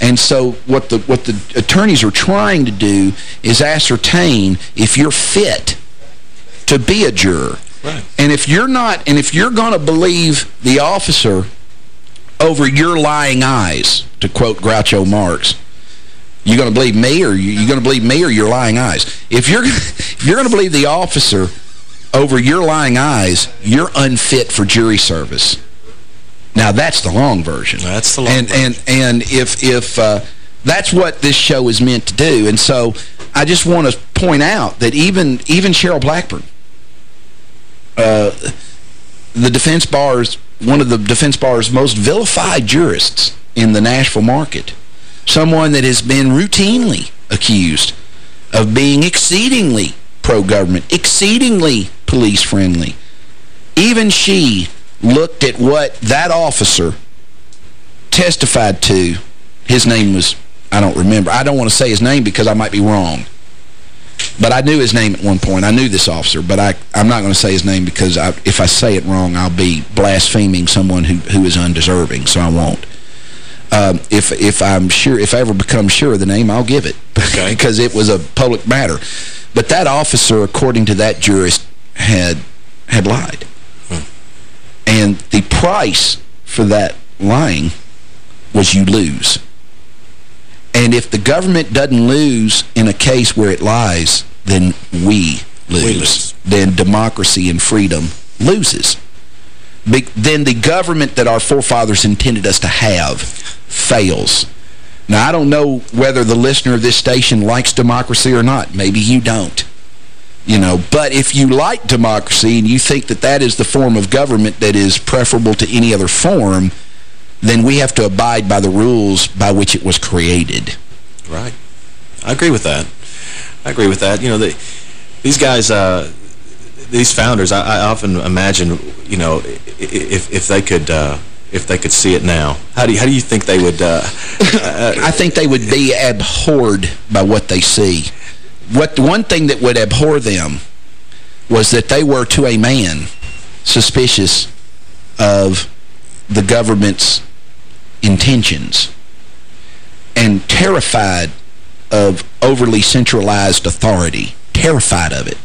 And so what the what the attorneys are trying to do is ascertain if you're fit to be a juror. Right. And if you're not, and if you're going to believe the officer over your lying eyes, to quote Groucho Marx, you're going to believe me or you, you going to believe me or your lying eyes? If you're if you're going to believe the officer over your lying eyes, you're unfit for jury service. Now that's the long version. That's the long and, And and if if uh, that's what this show is meant to do, and so I just want to point out that even even Cheryl Blackburn, uh, the defense bar's one of the defense bar's most vilified jurists in the Nashville market, someone that has been routinely accused of being exceedingly pro-government, exceedingly police-friendly. Even she looked at what that officer testified to. His name was, I don't remember. I don't want to say his name because I might be wrong. But I knew his name at one point. I knew this officer, but I, I'm not going to say his name because I, if I say it wrong, I'll be blaspheming someone who, who is undeserving, so I won't. Um, if if I'm sure, if I ever become sure of the name, I'll give it. Okay. because it was a public matter. But that officer, according to that jurist, had had lied. And the price for that lying was you lose. And if the government doesn't lose in a case where it lies, then we lose. We lose. Then democracy and freedom loses. Be then the government that our forefathers intended us to have fails. Now, I don't know whether the listener of this station likes democracy or not. Maybe you don't. You know, but if you like democracy and you think that that is the form of government that is preferable to any other form, then we have to abide by the rules by which it was created. Right. I agree with that. I agree with that. You know, the, these guys, uh, these founders, I, I often imagine, you know, if if they could uh, if they could see it now, how do you, how do you think they would? Uh, I think they would be abhorred by what they see. What the one thing that would abhor them was that they were, to a man, suspicious of the government's intentions and terrified of overly centralized authority, terrified of it.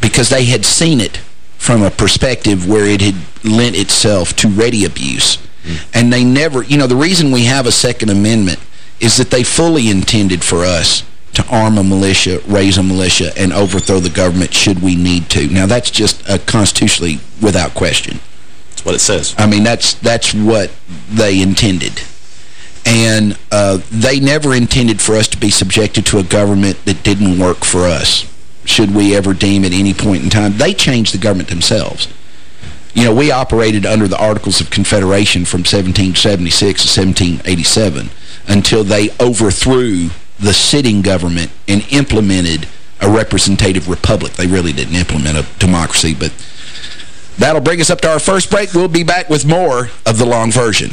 because they had seen it from a perspective where it had lent itself to ready abuse. Mm. And they never, you know, the reason we have a Second Amendment is that they fully intended for us to arm a militia, raise a militia, and overthrow the government should we need to. Now, that's just uh, constitutionally without question. That's what it says. I mean, that's that's what they intended. And uh, they never intended for us to be subjected to a government that didn't work for us, should we ever deem at any point in time. They changed the government themselves. You know, we operated under the Articles of Confederation from 1776 to 1787 until they overthrew the sitting government and implemented a representative republic. They really didn't implement a democracy, but that'll bring us up to our first break. We'll be back with more of the long version.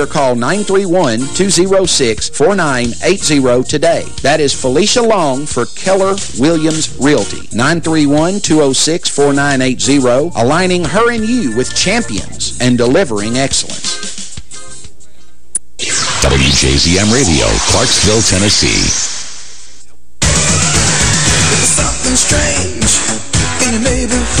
call 931-206-4980 today. That is Felicia Long for Keller Williams Realty. 931-206-4980, aligning her and you with champions and delivering excellence. WJZM Radio, Clarksville, Tennessee. Something strange in your neighborhood.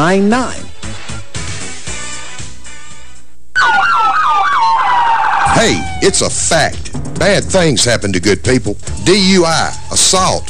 899. Hey, it's a fact. Bad things happen to good people. DUI, assault,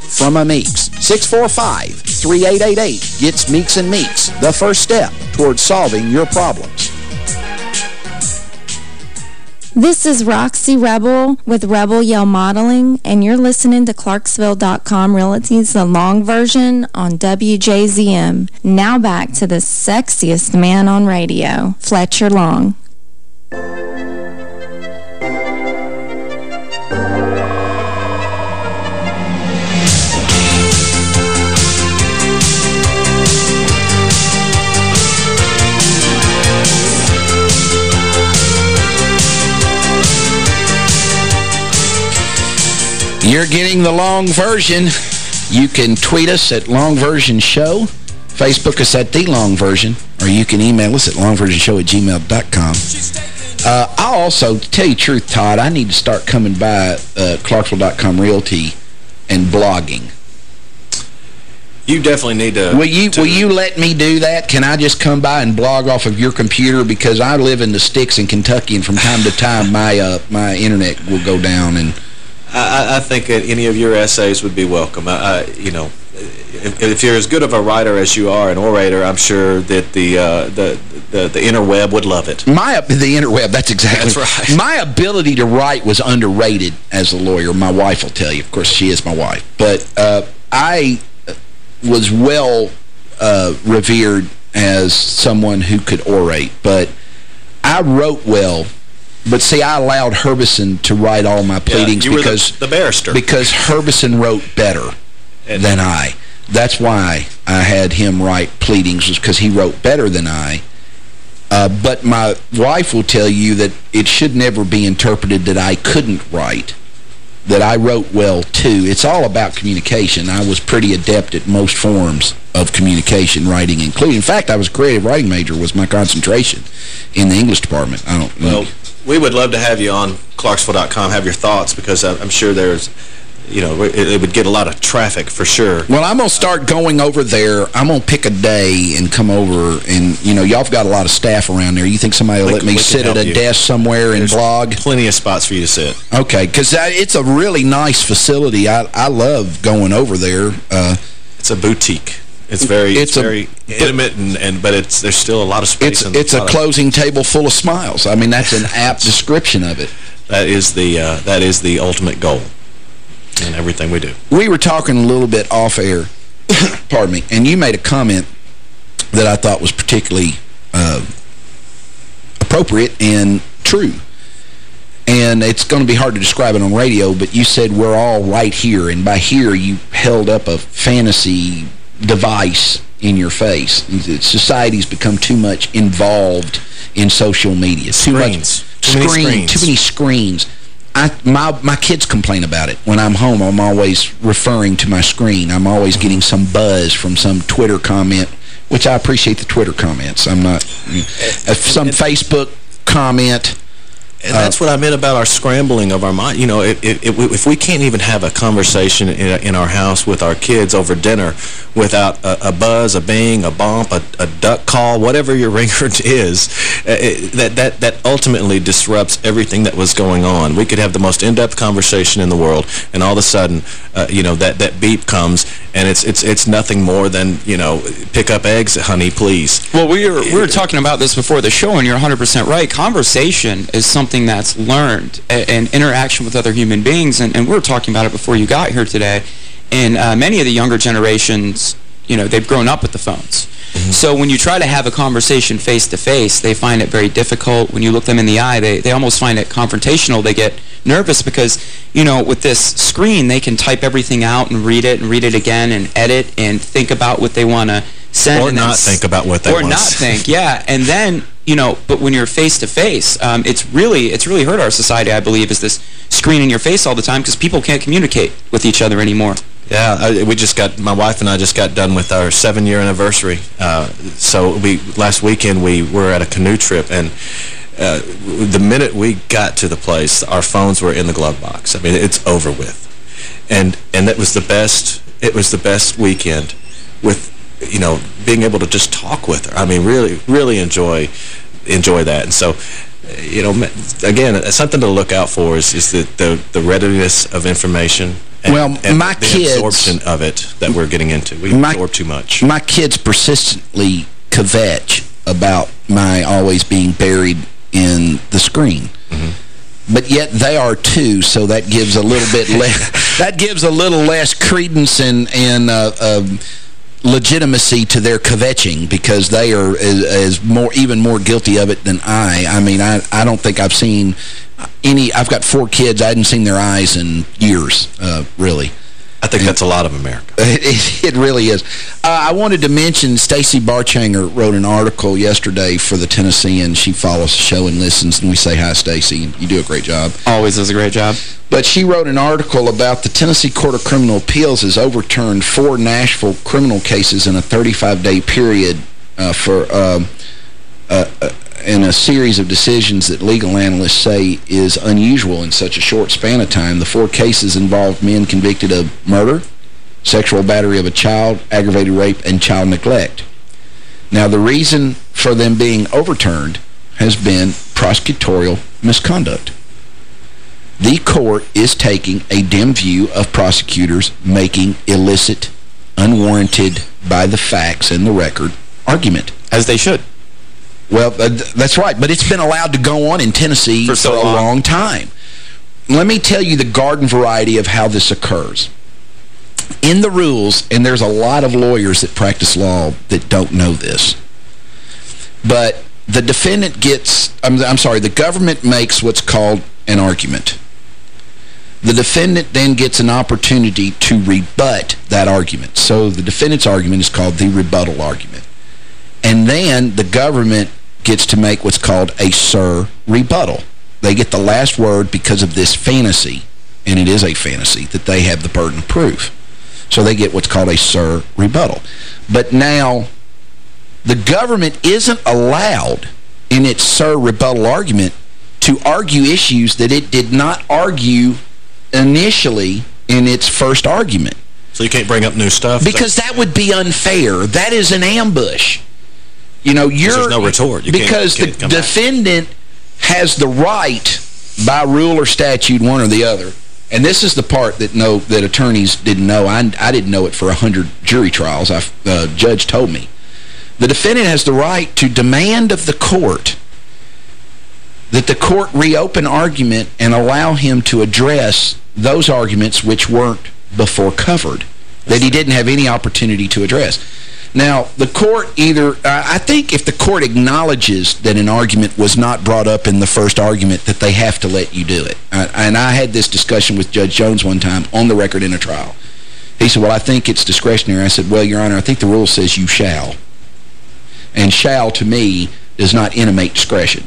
from a Meeks. 645-3888 gets Meeks and Meeks, the first step towards solving your problems. This is Roxy Rebel with Rebel Yell Modeling, and you're listening to Clarksville.com Realty's The Long Version on WJZM. Now back to the sexiest man on radio, Fletcher Long. You're getting the long version. You can tweet us at Long Version Show, Facebook us at The Long Version, or you can email us at longversionshow at gmail.com. Uh, I'll also, tell you the truth, Todd, I need to start coming by uh, Clarksville.com Realty and blogging. You definitely need to... Will you to, will you let me do that? Can I just come by and blog off of your computer? Because I live in the sticks in Kentucky, and from time to time my uh, my internet will go down. and I, I think any of your essays would be welcome. I, you know, if, if, you're as good of a writer as you are an orator, I'm sure that the uh, the, the the interweb would love it. My the interweb, that's exactly that's right. My ability to write was underrated as a lawyer. My wife will tell you. Of course, she is my wife, but uh, I was well uh, revered as someone who could orate, but I wrote well. But see, I allowed Herbison to write all my pleadings yeah, because the, the, barrister. Because Herbison wrote better and than I. That's why I had him write pleadings, was because he wrote better than I. Uh, but my wife will tell you that it should never be interpreted that I couldn't write that I wrote well, too. It's all about communication. I was pretty adept at most forms of communication, writing including. In fact, I was a creative writing major was my concentration in the English department. I don't Well, we would love to have you on Clarksville.com, have your thoughts, because I'm sure there's you know, it, would get a lot of traffic for sure. Well, I'm going to start going over there. I'm going to pick a day and come over. And, you know, y'all have got a lot of staff around there. You think somebody will we, let me sit at a you. desk somewhere There's and blog? plenty of spots for you to sit. Okay, because it's a really nice facility. I, I love going over there. Uh, it's a boutique. It's very it's, it's very a, intimate, and, and but it's there's still a lot of space. It's, it's a closing table full of smiles. I mean, that's an apt description of it. That is the uh, that is the ultimate goal in everything we do. We were talking a little bit off air, pardon me, and you made a comment that I thought was particularly uh, appropriate and true. And it's going to be hard to describe it on radio, but you said we're all right here. And by here, you held up a fantasy device in your face. Society's become too much involved in social media. Screens. Too much too screen, screens. Too many screens. I, my my kids complain about it. When I'm home, I'm always referring to my screen. I'm always getting some buzz from some Twitter comment, which I appreciate the Twitter comments. I'm not... If some Facebook comment and that's what I meant about our scrambling of our mind. You know, if, if, if we can't even have a conversation in, in, our house with our kids over dinner without a, a buzz, a bang, a bump, a, a, duck call, whatever your ringer is, uh, it, that, that, that ultimately disrupts everything that was going on. We could have the most in-depth conversation in the world, and all of a sudden, uh, you know, that, that beep comes, and it's, it's, it's nothing more than, you know, pick up eggs, honey, please. Well, we were, we were talking about this before the show, and you're 100% right. Conversation is something something that's learned and interaction with other human beings. And, and we were talking about it before you got here today. And uh, many of the younger generations, you know, they've grown up with the phones. Mm -hmm. So when you try to have a conversation face-to-face, -face, they find it very difficult. When you look them in the eye, they, they almost find it confrontational. They get nervous because, you know, with this screen, they can type everything out and read it and read it again and edit and think about what they want to send. Or not think about what they want Or not think, yeah. And then you know, but when you're face to face, um, it's really it's really hurt our society. I believe is this screen in your face all the time because people can't communicate with each other anymore. Yeah, I, we just got my wife and I just got done with our seven year anniversary. Uh, so we last weekend we were at a canoe trip and. Uh, the minute we got to the place, our phones were in the glove box. I mean, it's over with, and and that was the best. It was the best weekend with you know, being able to just talk with her. I mean, really, really enjoy enjoy that. And so, you know, again, something to look out for is, is the, the, the readiness of information and, well, and my the kids, absorption of it that we're getting into. We my, absorb too much. My kids persistently kvetch about my always being buried in the screen. Mm -hmm. But yet they are too, so that gives a little bit less. that gives a little less credence and and uh, uh, legitimacy to their kvetching because they are as, more even more guilty of it than I. I mean, I, I don't think I've seen any... I've got four kids. I hadn't seen their eyes in years, uh, really. I think that's a lot of America. It, it, really is. Uh, I wanted to mention Stacy Barchenger wrote an article yesterday for the Tennessean. She follows the show and listens, and we say hi, Stacy. You do a great job. Always does a great job. But she wrote an article about the Tennessee Court of Criminal Appeals has overturned four Nashville criminal cases in a 35-day period uh, for um, uh, uh, in a series of decisions that legal analysts say is unusual in such a short span of time. The four cases involved men convicted of murder, sexual battery of a child, aggravated rape, and child neglect. Now, the reason for them being overturned has been prosecutorial misconduct. The court is taking a dim view of prosecutors making illicit, unwarranted by the facts and the record argument. As they should. Well, uh, that's right, but it's been allowed to go on in Tennessee for, so for a long. long time. Let me tell you the garden variety of how this occurs. In the rules, and there's a lot of lawyers that practice law that don't know this, but the defendant gets, I'm, I'm sorry, the government makes what's called an argument. The defendant then gets an opportunity to rebut that argument. So the defendant's argument is called the rebuttal argument. And then the government gets to make what's called a sur rebuttal. They get the last word because of this fantasy, and it is a fantasy, that they have the burden of proof. So they get what's called a sur rebuttal. But now, the government isn't allowed in its sur rebuttal argument to argue issues that it did not argue initially in its first argument. So you can't bring up new stuff? Because that would be unfair. That is an ambush. You know, you're... There's no retort. You because the defendant back. has the right by rule or statute, one or the other. And this is the part that no that attorneys didn't know. I, I didn't know it for 100 jury trials. I, uh, judge told me. The defendant has the right to demand of the court that the court reopen argument and allow him to address those arguments which weren't before covered, that he didn't have any opportunity to address. Now, the court either, I think if the court acknowledges that an argument was not brought up in the first argument, that they have to let you do it. And I had this discussion with Judge Jones one time on the record in a trial. He said, well, I think it's discretionary. I said, well, Your Honor, I think the rule says you shall. And shall, to me, does not intimate discretion.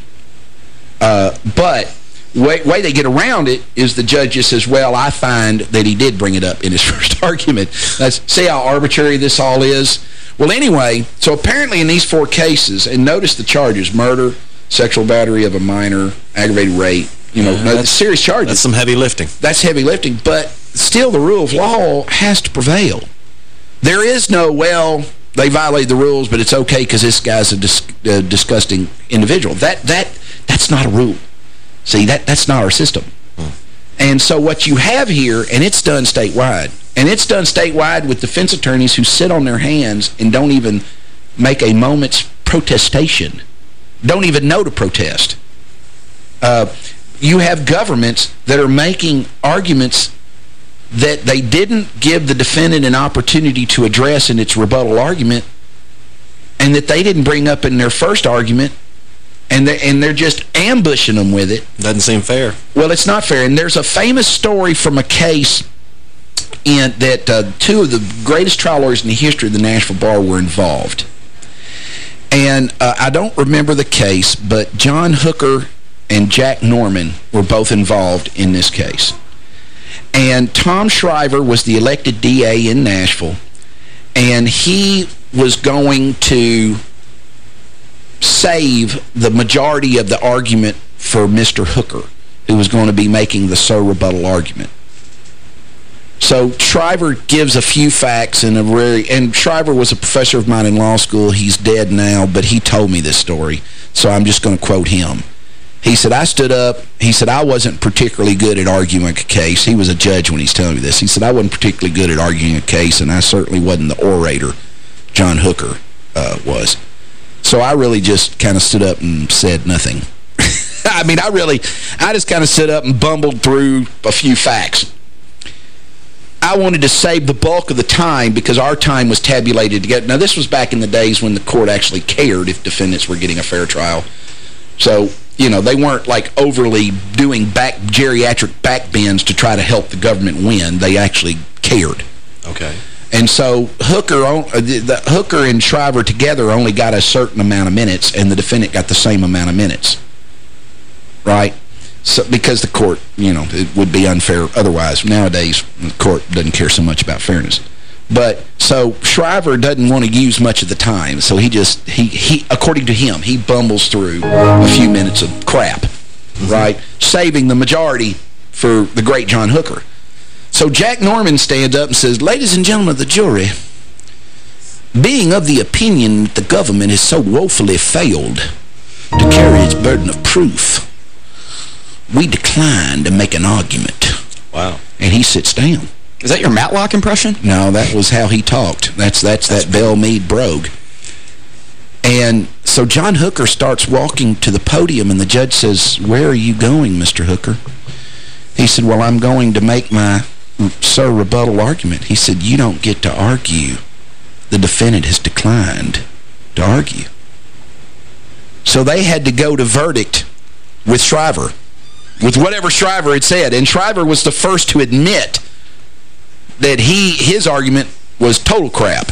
Uh, but way, way they get around it is the judge just says, well, I find that he did bring it up in his first argument. That's, see how arbitrary this all is? Well, anyway, so apparently in these four cases, and notice the charges, murder, sexual battery of a minor, aggravated rape, you know, no, serious charges. That's some heavy lifting. That's heavy lifting, but still the rule of law has to prevail. There is no, well, they violated the rules, but it's okay because this guy's a dis uh, disgusting individual. That that That's not a rule. See, that that's not our system. And so what you have here, and it's done statewide, and it's done statewide with defense attorneys who sit on their hands and don't even make a moment's protestation. Don't even know to protest. Uh, you have governments that are making arguments that they didn't give the defendant an opportunity to address in its rebuttal argument and that they didn't bring up in their first argument and they and they're just ambushing them with it. Doesn't seem fair. Well, it's not fair. And there's a famous story from a case in that uh, two of the greatest trial lawyers in the history of the Nashville Bar were involved. And uh, I don't remember the case, but John Hooker and Jack Norman were both involved in this case. And Tom Shriver was the elected DA in Nashville, and he was going to save the majority of the argument for Mr. Hooker, who was going to be making the sur rebuttal argument. So Shriver gives a few facts and a very and Shriver was a professor of mine in law school. He's dead now, but he told me this story, so I'm just going to quote him. He said, I stood up. He said, I wasn't particularly good at arguing a case. He was a judge when he's telling me this. He said, I wasn't particularly good at arguing a case, and I certainly wasn't the orator John Hooker uh, was. So I really just kind of stood up and said nothing. I mean, I really, I just kind of stood up and bumbled through a few facts. I wanted to save the bulk of the time because our time was tabulated together. Now, this was back in the days when the court actually cared if defendants were getting a fair trial. So, you know, they weren't like overly doing back geriatric back bends to try to help the government win. They actually cared. Okay. And so Hooker, uh, the, Hooker and Shriver together only got a certain amount of minutes, and the defendant got the same amount of minutes. Right? So Because the court, you know, it would be unfair otherwise. Nowadays, the court doesn't care so much about fairness. But so Shriver doesn't want to use much of the time, so he just he he according to him he bumbles through a few minutes of crap, mm -hmm. right, saving the majority for the great John Hooker. So Jack Norman stands up and says, "Ladies and gentlemen of the jury, being of the opinion that the government has so woefully failed to carry its burden of proof, we decline to make an argument." Wow. And he sits down. Is that your Matlock impression? No, that was how he talked. That's that's, that's that Belle Meade brogue. And so John Hooker starts walking to the podium, and the judge says, where are you going, Mr. Hooker? He said, well, I'm going to make my, sur, rebuttal argument. He said, you don't get to argue. The defendant has declined to argue. So they had to go to verdict with Shriver, with whatever Shriver had said. And Shriver was the first to admit that he his argument was total crap.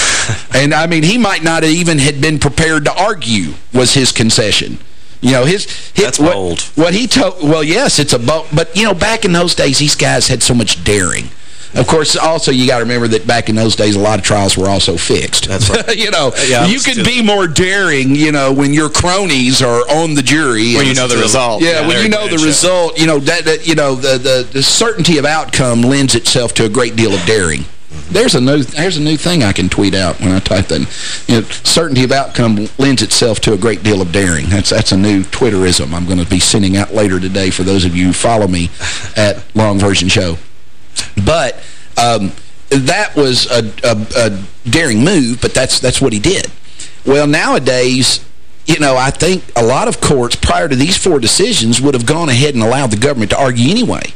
and, I mean, he might not have even had been prepared to argue was his concession. You know, his... his That's what, bold. What he told... Well, yes, it's a bold... But, you know, back in those days, these guys had so much daring. Of course, also, you got to remember that back in those days, a lot of trials were also fixed. That's right. you know, uh, yeah, you can be more daring, you know, when your cronies are on the jury. When you know the result. Yeah, yeah when you know the result, you know, that, that you know, the, the, the certainty of outcome lends itself to a great deal of daring. There's a new there's a new thing I can tweet out when I type that. You know, certainty of outcome lends itself to a great deal of daring. That's that's a new Twitterism I'm going to be sending out later today for those of you who follow me at Long Version Show. But um, that was a, a, a daring move, but that's that's what he did. Well, nowadays, you know, I think a lot of courts prior to these four decisions would have gone ahead and allowed the government to argue anyway.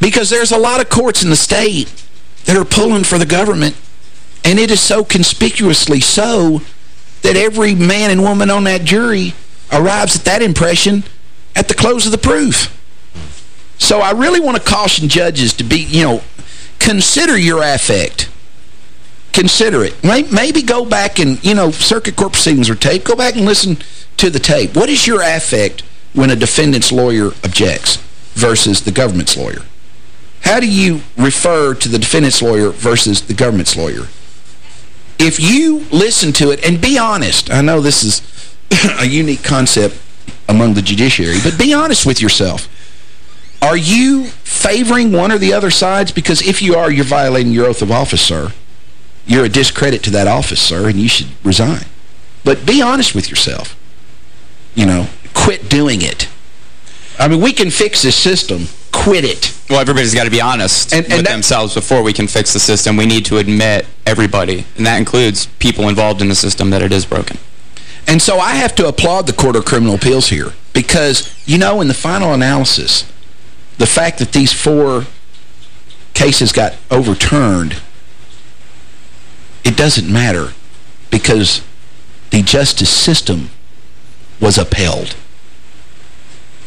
Because there's a lot of courts in the state that are pulling for the government, and it is so conspicuously so that every man and woman on that jury arrives at that impression at the close of the proof. So I really want to caution judges to be, you know, consider your affect. Consider it. Maybe go back and, you know, circuit court proceedings are taped. Go back and listen to the tape. What is your affect when a defendant's lawyer objects versus the government's lawyer? How do you refer to the defendant's lawyer versus the government's lawyer? If you listen to it, and be honest, I know this is a unique concept among the judiciary, but be honest with yourself. Are you favoring one or the other sides? Because if you are, you're violating your oath of office, sir. You're a discredit to that office, sir, and you should resign. But be honest with yourself. You know, quit doing it. I mean, we can fix this system. Quit it. Well, everybody's got to be honest and, and with that, themselves before we can fix the system. We need to admit everybody, and that includes people involved in the system, that it is broken. And so I have to applaud the Court of Criminal Appeals here because, you know, in the final analysis, the fact that these four cases got overturned, it doesn't matter because the justice system was upheld.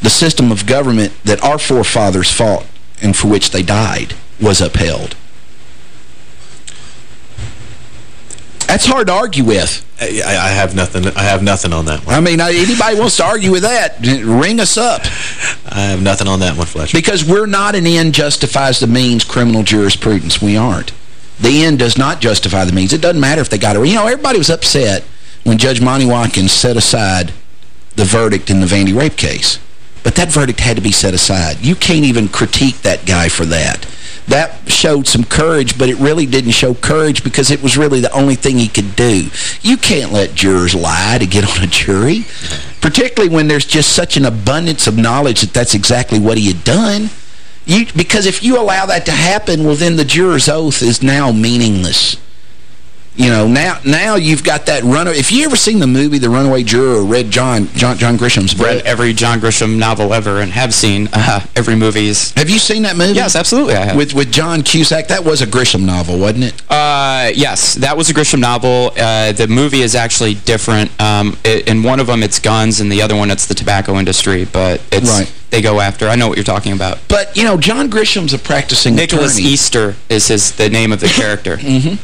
The system of government that our forefathers fought and for which they died was upheld. That's hard to argue with. I, I, have nothing. I have nothing on that one. I mean, anybody wants to argue with that, ring us up. I have nothing on that one, Fletcher. Because we're not an end justifies the means criminal jurisprudence. We aren't. The end does not justify the means. It doesn't matter if they got it. You know, everybody was upset when Judge Monty Watkins set aside the verdict in the Vandy rape case. But that verdict had to be set aside. You can't even critique that guy for that that showed some courage, but it really didn't show courage because it was really the only thing he could do. You can't let jurors lie to get on a jury, particularly when there's just such an abundance of knowledge that that's exactly what he had done. You, because if you allow that to happen, well, then the juror's oath is now meaningless. You know, now now you've got that runaway. If you ever seen the movie The Runaway Juror or read John John, John Grisham's book? Read every John Grisham novel ever and have seen uh, every movie's. Have you seen that movie? Yes, absolutely I have. With with John Cusack. That was a Grisham novel, wasn't it? Uh, yes, that was a Grisham novel. Uh, the movie is actually different. Um, it, in one of them, it's guns, and the other one, it's the tobacco industry. But it's Right. they go after. I know what you're talking about. But, you know, John Grisham's a practicing Nicholas attorney. Easter is his the name of the character. Mm-hmm.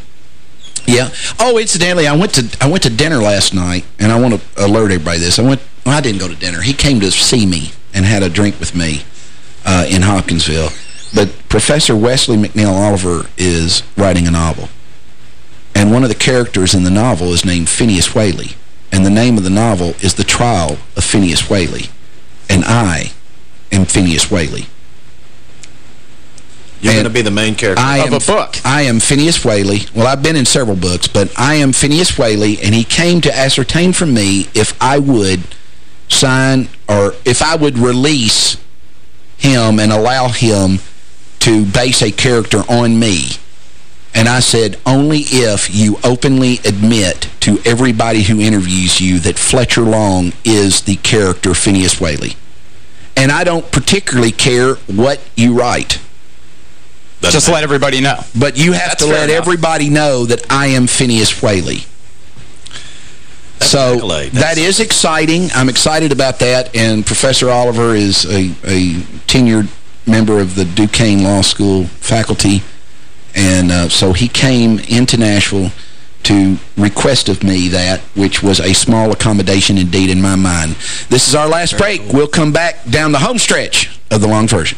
Yeah. Oh, incidentally, I went to I went to dinner last night, and I want to alert everybody this. I went. Well, I didn't go to dinner. He came to see me and had a drink with me uh, in Hopkinsville. But Professor Wesley McNeil Oliver is writing a novel, and one of the characters in the novel is named Phineas Whaley, and the name of the novel is The Trial of Phineas Whaley, and I am Phineas Whaley. You're going to be the main character I of am, a book. I am Phineas Whaley. Well, I've been in several books, but I am Phineas Whaley, and he came to ascertain from me if I would sign or if I would release him and allow him to base a character on me. And I said, only if you openly admit to everybody who interviews you that Fletcher Long is the character Phineas Whaley. And I don't particularly care what you write. Just let everybody know. But you have That's to let enough. everybody know that I am Phineas Whaley. so that is exciting. I'm excited about that. And Professor Oliver is a, a tenured member of the Duquesne Law School faculty. And uh, so he came into Nashville to request of me that, which was a small accommodation indeed in my mind. This is our last break. We'll come back down the home stretch of the long version.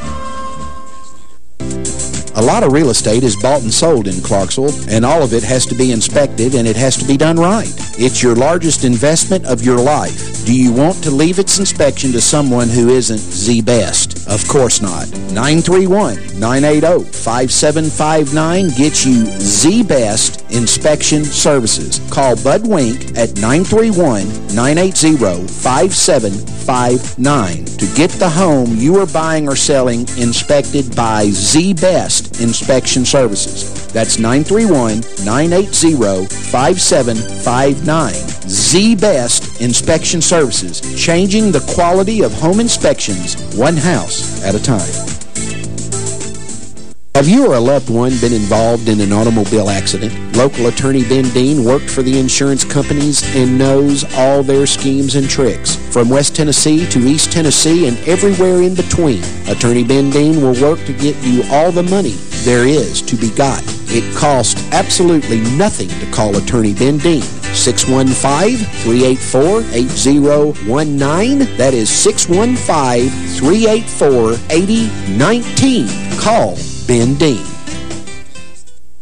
A lot of real estate is bought and sold in Clarksville, and all of it has to be inspected, and it has to be done right. It's your largest investment of your life. Do you want to leave its inspection to someone who isn't the best? Of course not. 931-980-5759 gets you the best inspection services. Call Bud Wink at 931-980-5759 to get the home you are buying or selling inspected by the best inspection services. That's 931-980-5759. The best inspection services, changing the quality of home inspections one house at a time. Have you or a loved one been involved in an automobile accident? Local attorney Ben Dean worked for the insurance companies and knows all their schemes and tricks. From West Tennessee to East Tennessee and everywhere in between, Attorney Ben Dean will work to get you all the money there is to be got. It costs absolutely nothing to call Attorney Ben Dean. 615-384-8019. That is 615-384-8019. Call Ben Dean.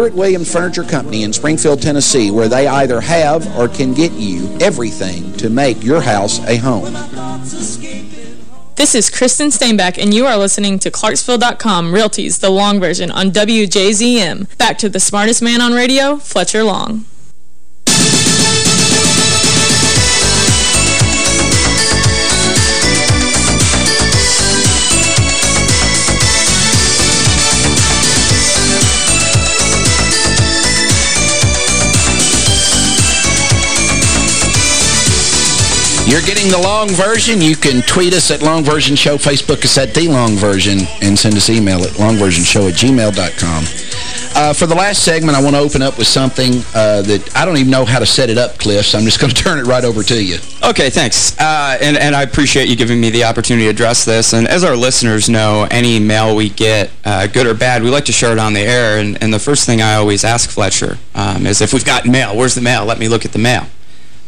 Stewart Williams Furniture Company in Springfield, Tennessee, where they either have or can get you everything to make your house a home. This is Kristen Steinbach, and you are listening to Clarksville.com Realties, the long version on WJZM. Back to the smartest man on radio, Fletcher Long. You're getting the long version. You can tweet us at Long Version Show, Facebook us at The Long Version, and send us email at longversionshow at gmail.com. Uh, for the last segment, I want to open up with something uh, that I don't even know how to set it up, Cliff, so I'm just going to turn it right over to you. Okay, thanks. Uh, and, and I appreciate you giving me the opportunity to address this. And as our listeners know, any mail we get, uh, good or bad, we like to share it on the air. And, and the first thing I always ask Fletcher um, is if we've got mail, where's the mail? Let me look at the mail.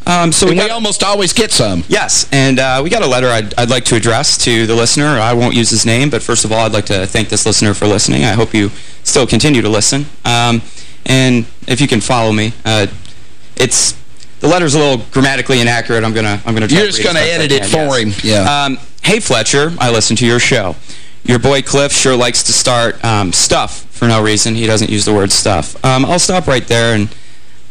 Um, so we, got, we almost always get some. Yes, and uh, we got a letter I'd, I'd, like to address to the listener. I won't use his name, but first of all, I'd like to thank this listener for listening. I hope you still continue to listen. Um, and if you can follow me, uh, it's the letter's a little grammatically inaccurate. I'm gonna I'm gonna. You're just gonna edit it for him. Yeah. Um, hey Fletcher, I listen to your show. Your boy Cliff sure likes to start um, stuff for no reason. He doesn't use the word stuff. Um, I'll stop right there and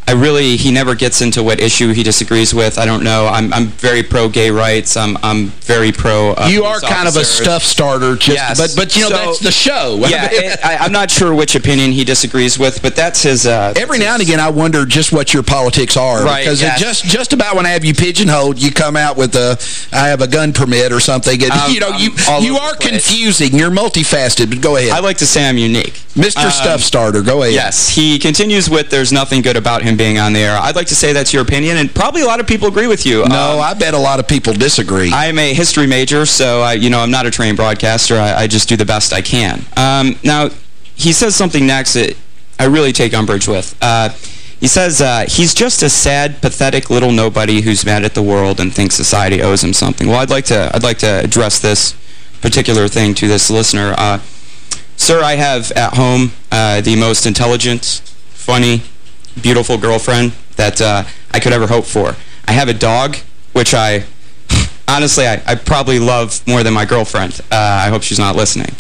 I really, he never gets into what issue he disagrees with. I don't know. I'm, I'm very pro-gay rights. I'm, I'm very pro. Uh, you are kind officers. of a stuff starter, just, yes. but but you know so, that's the show. Yeah, it, I, am not sure which opinion he disagrees with, but that's his. Uh, Every now and again, I wonder just what your politics are, right? Because yes. just just about when I have you pigeonholed, you come out with a I have a gun permit or something, and um, you know you you are confusing. You're multifaceted. But go ahead. I like to say I'm unique, Mr. Um, stuff starter. Go ahead. Yes, he continues with "There's nothing good about him being on the air." I'd like to say that's your opinion, and probably a lot of people agree with you. No, um, I bet a lot of people disagree. I'm a history major, so I, you know I'm not a trained broadcaster. I, I just do the best I can. Um, now, he says something next that I really take umbrage with. Uh, he says uh, he's just a sad, pathetic little nobody who's mad at the world and thinks society owes him something. Well, I'd like to I'd like to address this particular thing to this listener. Uh, sir, I have at home uh, the most intelligent, funny, beautiful girlfriend that uh, I could ever hope for. I have a dog, which I, honestly, I, I probably love more than my girlfriend. Uh, I hope she's not listening.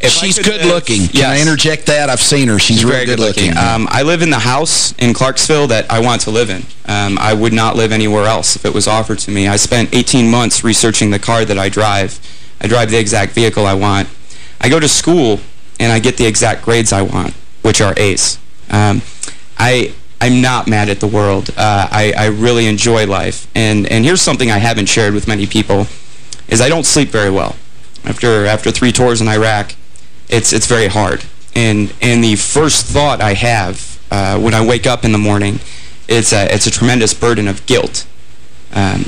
If she's good looking. Can yes. I interject that? I've seen her. She's, she's really very good looking. looking. Um, I live in the house in Clarksville that I want to live in. Um, I would not live anywhere else if it was offered to me. I spent 18 months researching the car that I drive. I drive the exact vehicle I want. I go to school and I get the exact grades I want, which are A's. Um, I I'm not mad at the world. Uh, I, I really enjoy life. And, and here's something I haven't shared with many people, is I don't sleep very well. After, after three tours in Iraq, it's, it's very hard. And, and the first thought I have uh, when I wake up in the morning, it's a, it's a tremendous burden of guilt. Um,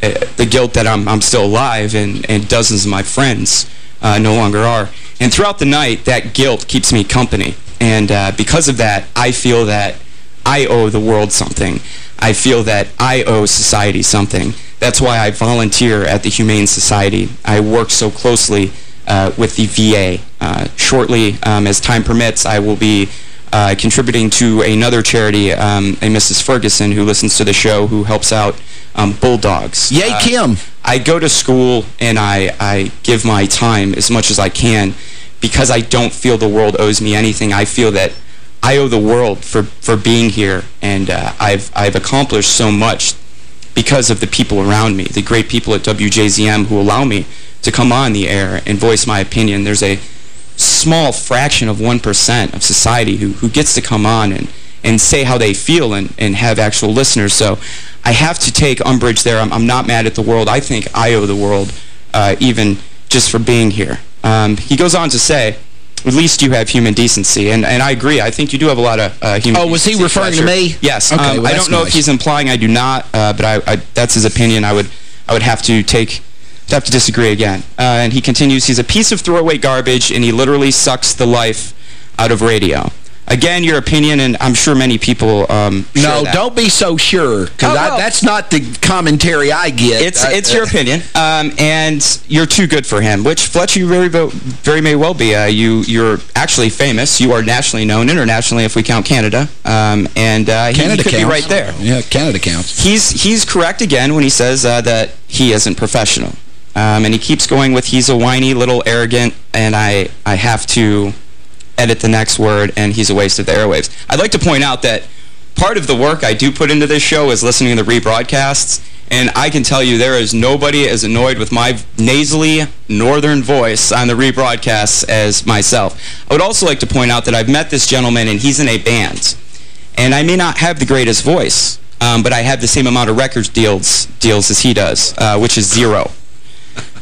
the guilt that I'm, I'm still alive and, and dozens of my friends uh, no longer are. And throughout the night, that guilt keeps me company. And uh, because of that, I feel that I owe the world something. I feel that I owe society something. That's why I volunteer at the Humane Society. I work so closely uh, with the VA. Uh, shortly, um, as time permits, I will be uh, contributing to another charity, um, a Mrs. Ferguson, who listens to the show, who helps out um, bulldogs. Yay, uh, Kim! I go to school and I, I give my time as much as I can because I don't feel the world owes me anything. I feel that I owe the world for, for being here, and uh, I've, I've accomplished so much because of the people around me, the great people at WJZM who allow me to come on the air and voice my opinion. There's a small fraction of 1% of society who, who gets to come on and, and say how they feel and, and have actual listeners. So I have to take umbrage there. I'm, I'm not mad at the world. I think I owe the world uh, even just for being here. Um, he goes on to say, at least you have human decency. And and I agree. I think you do have a lot of uh, human Oh, was he referring to me? Yes. Okay, Um, well, I don't know nice. if he's implying I do not, uh, but I, I, that's his opinion. I would I would have to take have to disagree again. Uh, and he continues, he's a piece of throwaway garbage, and he literally sucks the life out of radio. Again, your opinion, and I'm sure many people um, No, don't be so sure, because Oh, that's not the commentary I get. It's I- it's your opinion, um, and you're too good for him. Which Fletcher, you very very may well be. Uh, you you're actually famous. You are nationally known, internationally, if we count Canada. Um, and uh, he- he, Canada could counts. be right there. Yeah, Canada counts. He's he's correct again when he says uh, that he isn't professional, um, and he keeps going with he's a whiny little arrogant, and I I have to edit the next word, and he's a waste of the airwaves. I'd like to point out that part of the work I do put into this show is listening to the rebroadcasts, and I can tell you there is nobody as annoyed with my nasally northern voice on the rebroadcasts as myself. I would also like to point out that I've met this gentleman, and he's in a band. And I may not have the greatest voice, um, but I have the same amount of records deals deals as he does, uh, which is zero.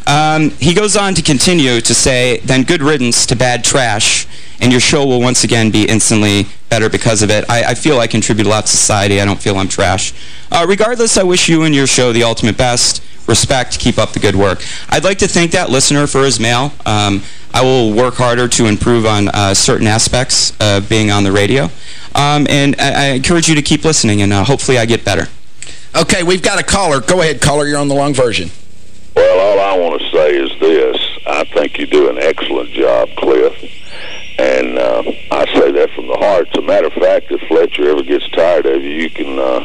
Um, he goes on to continue to say, then good riddance to bad trash, and your show will once again be instantly better because of it. I, I feel I contribute a lot to society. I don't feel I'm trash. Uh, regardless, I wish you and your show the ultimate best. Respect. Keep up the good work. I'd like to thank that listener for his mail. Um, I will work harder to improve on uh, certain aspects of being on the radio. Um, and I, I encourage you to keep listening, and uh, hopefully I get better. Okay, we've got a caller. Go ahead, caller. You're on the long version. Well, all I want to say is this. I think you do an excellent job, Cliff. And uh, I say that from the heart. As a matter of fact, if Fletcher ever gets tired of you, you can uh,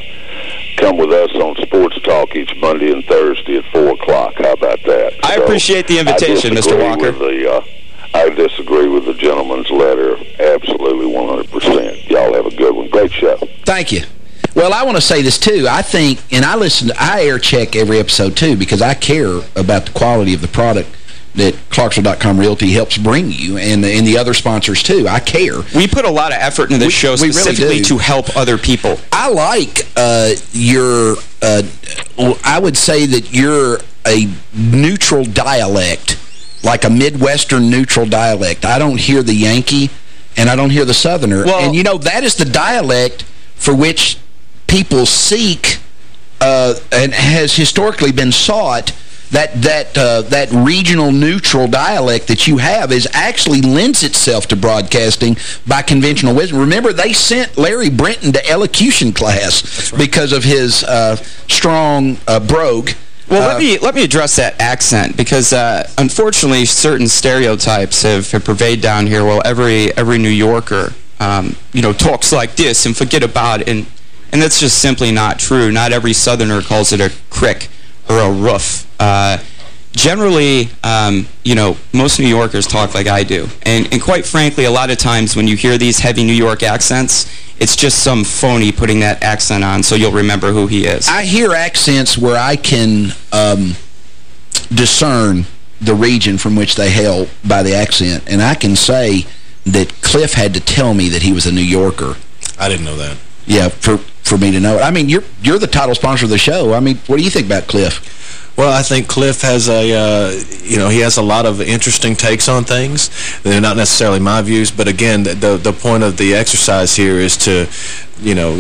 come with us on Sports Talk each Monday and Thursday at 4 o'clock. How about that? I appreciate the invitation, Mr. Walker. With the, uh, I disagree with the gentleman's letter absolutely 100%. Y'all have a good one. Great show. Thank you. Well, I want to say this, too. I think, and I listen, to, I air check every episode, too, because I care about the quality of the product that Clarksville.com Realty helps bring you and, and the other sponsors, too. I care. We put a lot of effort into this show we really specifically do. to help other people. I like uh, your, uh, I would say that you're a neutral dialect, like a Midwestern neutral dialect. I don't hear the Yankee and I don't hear the Southerner. and, you know, that is the dialect for which people seek uh, and has historically been sought that that uh, that regional neutral dialect that you have is actually lends itself to broadcasting by conventional wisdom. Remember, they sent Larry Brinton to elocution class because of his uh, strong uh, brogue. Well, Uh, let me let me address that accent because uh, unfortunately certain stereotypes have, have pervaded down here. Well, every every New Yorker, um, you know, talks like this and forget about it, and and that's just simply not true. Not every Southerner calls it a crick or a roof. Uh, generally, um, you know, most New Yorkers talk like I do, and and quite frankly, a lot of times when you hear these heavy New York accents, it's just some phony putting that accent on, so you'll remember who he is. I hear accents where I can um, discern the region from which they hail by the accent, and I can say that Cliff had to tell me that he was a New Yorker. I didn't know that. Yeah, for for me to know it. I mean, you're you're the title sponsor of the show. I mean, what do you think about Cliff? Well, I think Cliff has a, uh, you know, he has a lot of interesting takes on things. They're not necessarily my views, but again, the the point of the exercise here is to, you know,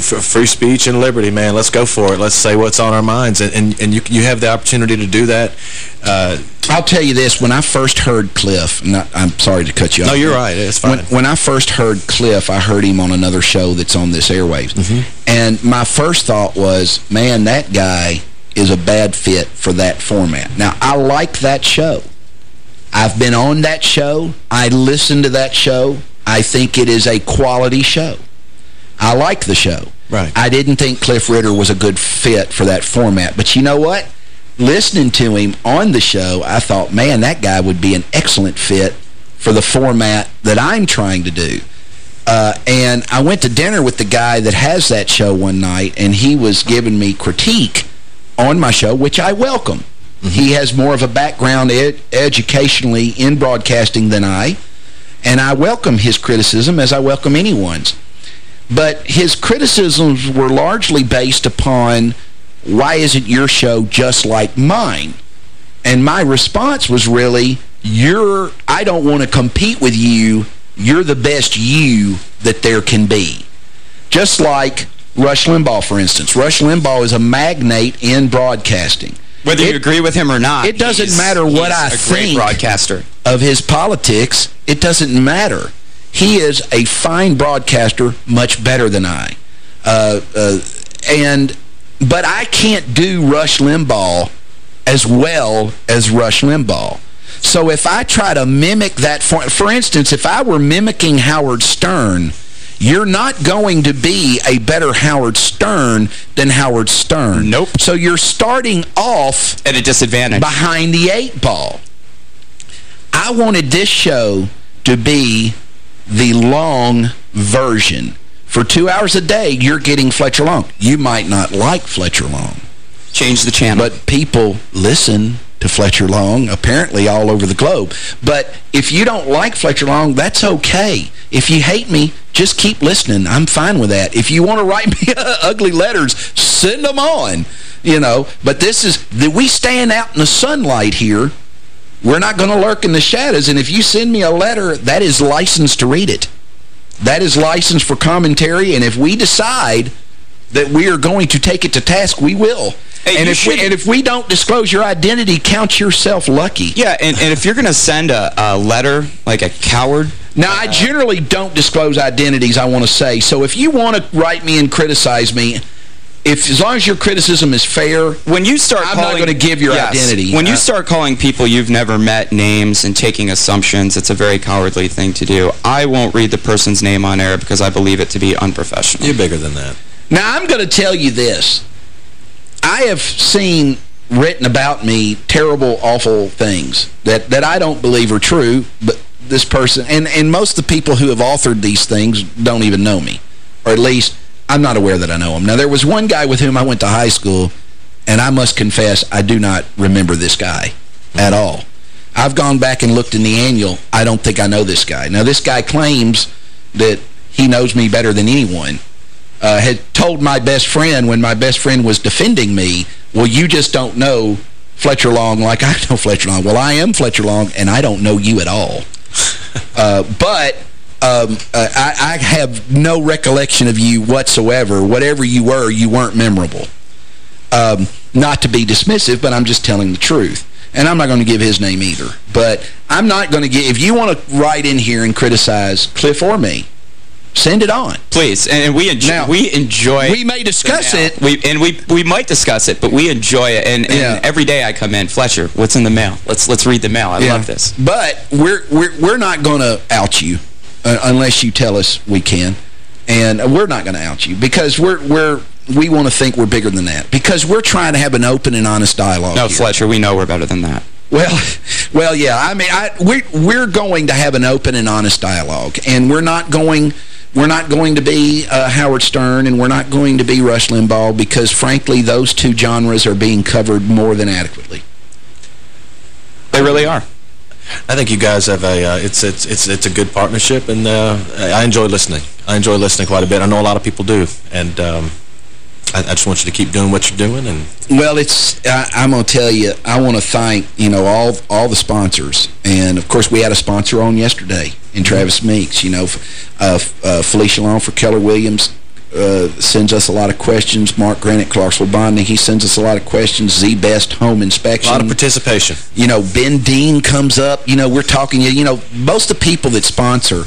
free speech and liberty, man. Let's go for it. Let's say what's on our minds, and and, and you you have the opportunity to do that. Uh, I'll tell you this, when I first heard Cliff, not, I'm sorry to cut you off. No, you're right. It's fine. When, when I first heard Cliff, I heard him on another show that's on this airwaves. Mm-hmm. And my first thought was, man, that guy is a bad fit for that format. Now, I like that show. I've been on that show. I listen to that show. I think it is a quality show. I like the show. Right. I didn't think Cliff Ritter was a good fit for that format. But you know what? Listening to him on the show, I thought, man, that guy would be an excellent fit for the format that I'm trying to do. Uh, and I went to dinner with the guy that has that show one night, and he was giving me critique on my show, which I welcome. Mm-hmm. He has more of a background ed educationally in broadcasting than I, and I welcome his criticism as I welcome anyone's. But his criticisms were largely based upon, why isn't your show just like mine? And my response was really, you're, I don't want to compete with you. You're the best you that there can be. Just like Rush Limbaugh, for instance. Rush Limbaugh is a magnate in broadcasting. Whether It- you agree with him or not. It doesn't matter what I think broadcaster. of his politics. It doesn't matter. He is a fine broadcaster, much better than I. Uh, uh, and But I can't do Rush Limbaugh as well as Rush Limbaugh. So if I try to mimic that, for, for instance, if I were mimicking Howard Stern, you're not going to be a better Howard Stern than Howard Stern. Nope. So you're starting off At a disadvantage. behind the eight ball. I wanted this show to be the long version. For two hours a day, you're getting Fletcher Long. You might not like Fletcher Long. Change the channel. But people listen to Fletcher Long, apparently all over the globe. But if you don't like Fletcher Long, that's okay. If you hate me, just keep listening. I'm fine with that. If you want to write me ugly letters, send them on. You know, but this is, that we stand out in the sunlight here. We're not going to lurk in the shadows. And if you send me a letter, that is licensed to read it. That is licensed for commentary. And if we decide that we are going to take it to task, we will. Hey, and, if we, and if we don't disclose your identity, count yourself lucky. Yeah, and, and if you're going to send a, a letter like a coward... Now, I generally don't disclose identities, I want to say. So if you want to write me and criticize me, if as long as your criticism is fair, when you start I'm not going to give your Yes. identity. When you Uh, start calling people you've never met names and taking assumptions, it's a very cowardly thing to do. I won't read the person's name on air because I believe it to be unprofessional. You're bigger than that. Now, I'm going to tell you this. I have seen written about me terrible, awful things that, that I don't believe are true, but this person, and, and most of the people who have authored these things don't even know me. Or at least, I'm not aware that I know him. Now, there was one guy with whom I went to high school, and I must confess, I do not remember this guy at all. I've gone back and looked in the annual. I don't think I know this guy. Now, this guy claims that he knows me better than anyone uh, had told my best friend when my best friend was defending me, well, you just don't know Fletcher Long like I know Fletcher Long. Well, I am Fletcher Long, and I don't know you at all. uh, but um, uh, I, I have no recollection of you whatsoever. Whatever you were, you weren't memorable. Um, not to be dismissive, but I'm just telling the truth. And I'm not going to give his name either. But I'm not going to give... If you want to write in here and criticize Cliff or me, send it on. Please, and, we enjoy Now, we enjoy we may discuss it. We and we we might discuss it, but we enjoy it. And, and Yeah. every day I come in, Fletcher, what's in the mail? Let's let's read the mail. I Yeah. love this. But we're we're we're not going to out you uh, unless you tell us we can, and we're not going to out you because we're we're we want to think we're bigger than that because we're trying to have an open and honest dialogue. No, here. Fletcher, we know we're better than that. Well, well, yeah. I mean, I, we're we're going to have an open and honest dialogue, and we're not going we're not going to be uh, Howard Stern, and we're not going to be Rush Limbaugh because, frankly, those two genres are being covered more than adequately. They really are. I think you guys have a uh, it's it's it's it's a good partnership, and uh, I enjoy listening. I enjoy listening quite a bit. I know a lot of people do, and um, I, I just want you to keep doing what you're doing. And Well, it's I, I'm going to tell you, I want to thank, you know, all all the sponsors. And, of course, we had a sponsor on yesterday in Travis Meeks, you know, uh, uh, Felicia Long for Keller Williams uh, sends us a lot of questions. Mark Grant at Clarksville Bonding, he sends us a lot of questions. Z-Best Home Inspection. a lot of participation. You know, Ben Dean comes up. You know, we're talking, you know, most of the people that sponsor,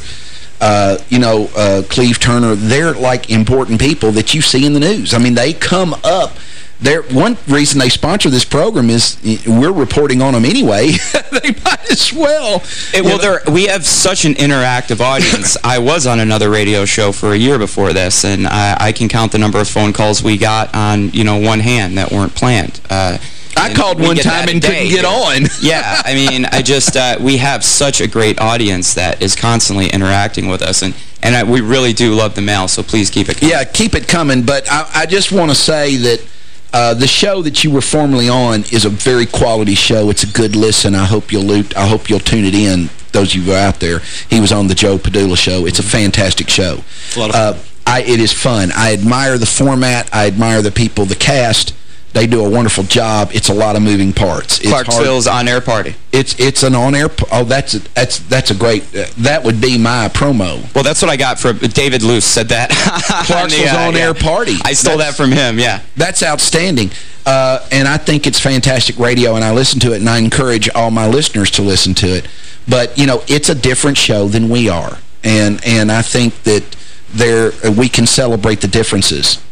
uh, you know, uh, Cleve Turner, they're like important people that you see in the news. I mean, they come up. They're, one reason they sponsor this program is we're reporting on them anyway. they might as well. It, well, there, we have such an interactive audience. I was on another radio show for a year before this, and I, I can count the number of phone calls we got on, you know, one hand that weren't planned. Uh, I called one time and couldn't get here. on. yeah, I mean, I just, uh, we have such a great audience that is constantly interacting with us, and, and I, we really do love the mail, so please keep it coming. Yeah, keep it coming. But I, I just want to say that uh, the show that you were formerly on is a very quality show. It's a good listen. I hope you'll loot, I hope you'll tune it in. Those of you who are out there, he was on the Joe Padula show. It's a fantastic show. A lot of uh, I, it is fun. I admire the format. I admire the people, the cast. They do a wonderful job. It's a lot of moving parts. It's Clarksville's on-air party. It's it's an on-air. Oh, that's a, that's that's a great. Uh, that would be my promo. Well, that's what I got from David Luce said that. Clarksville's uh, on-air yeah. party. I stole That's- that from him. Yeah. That's outstanding. Uh, and I think it's fantastic radio, and I listen to it, and I encourage all my listeners to listen to it. But, you know, it's a different show than we are. And and I think that there we can celebrate the differences.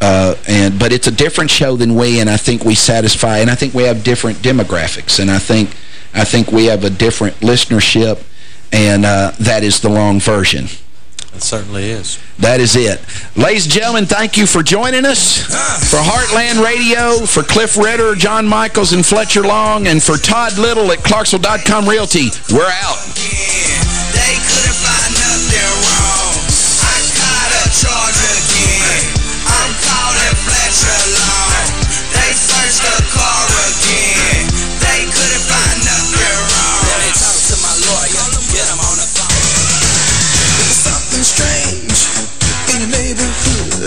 Uh, and But it's a different show than we, and I think we satisfy, and I think we have different demographics. And I think I think we have a different listenership, and uh, that is the long version. It certainly is. That is it. Ladies and gentlemen, thank you for joining us. For Heartland Radio, for Cliff Ritter, John Michaels, and Fletcher Long, and for Todd Little at Clarksville.com Realty, we're out. They They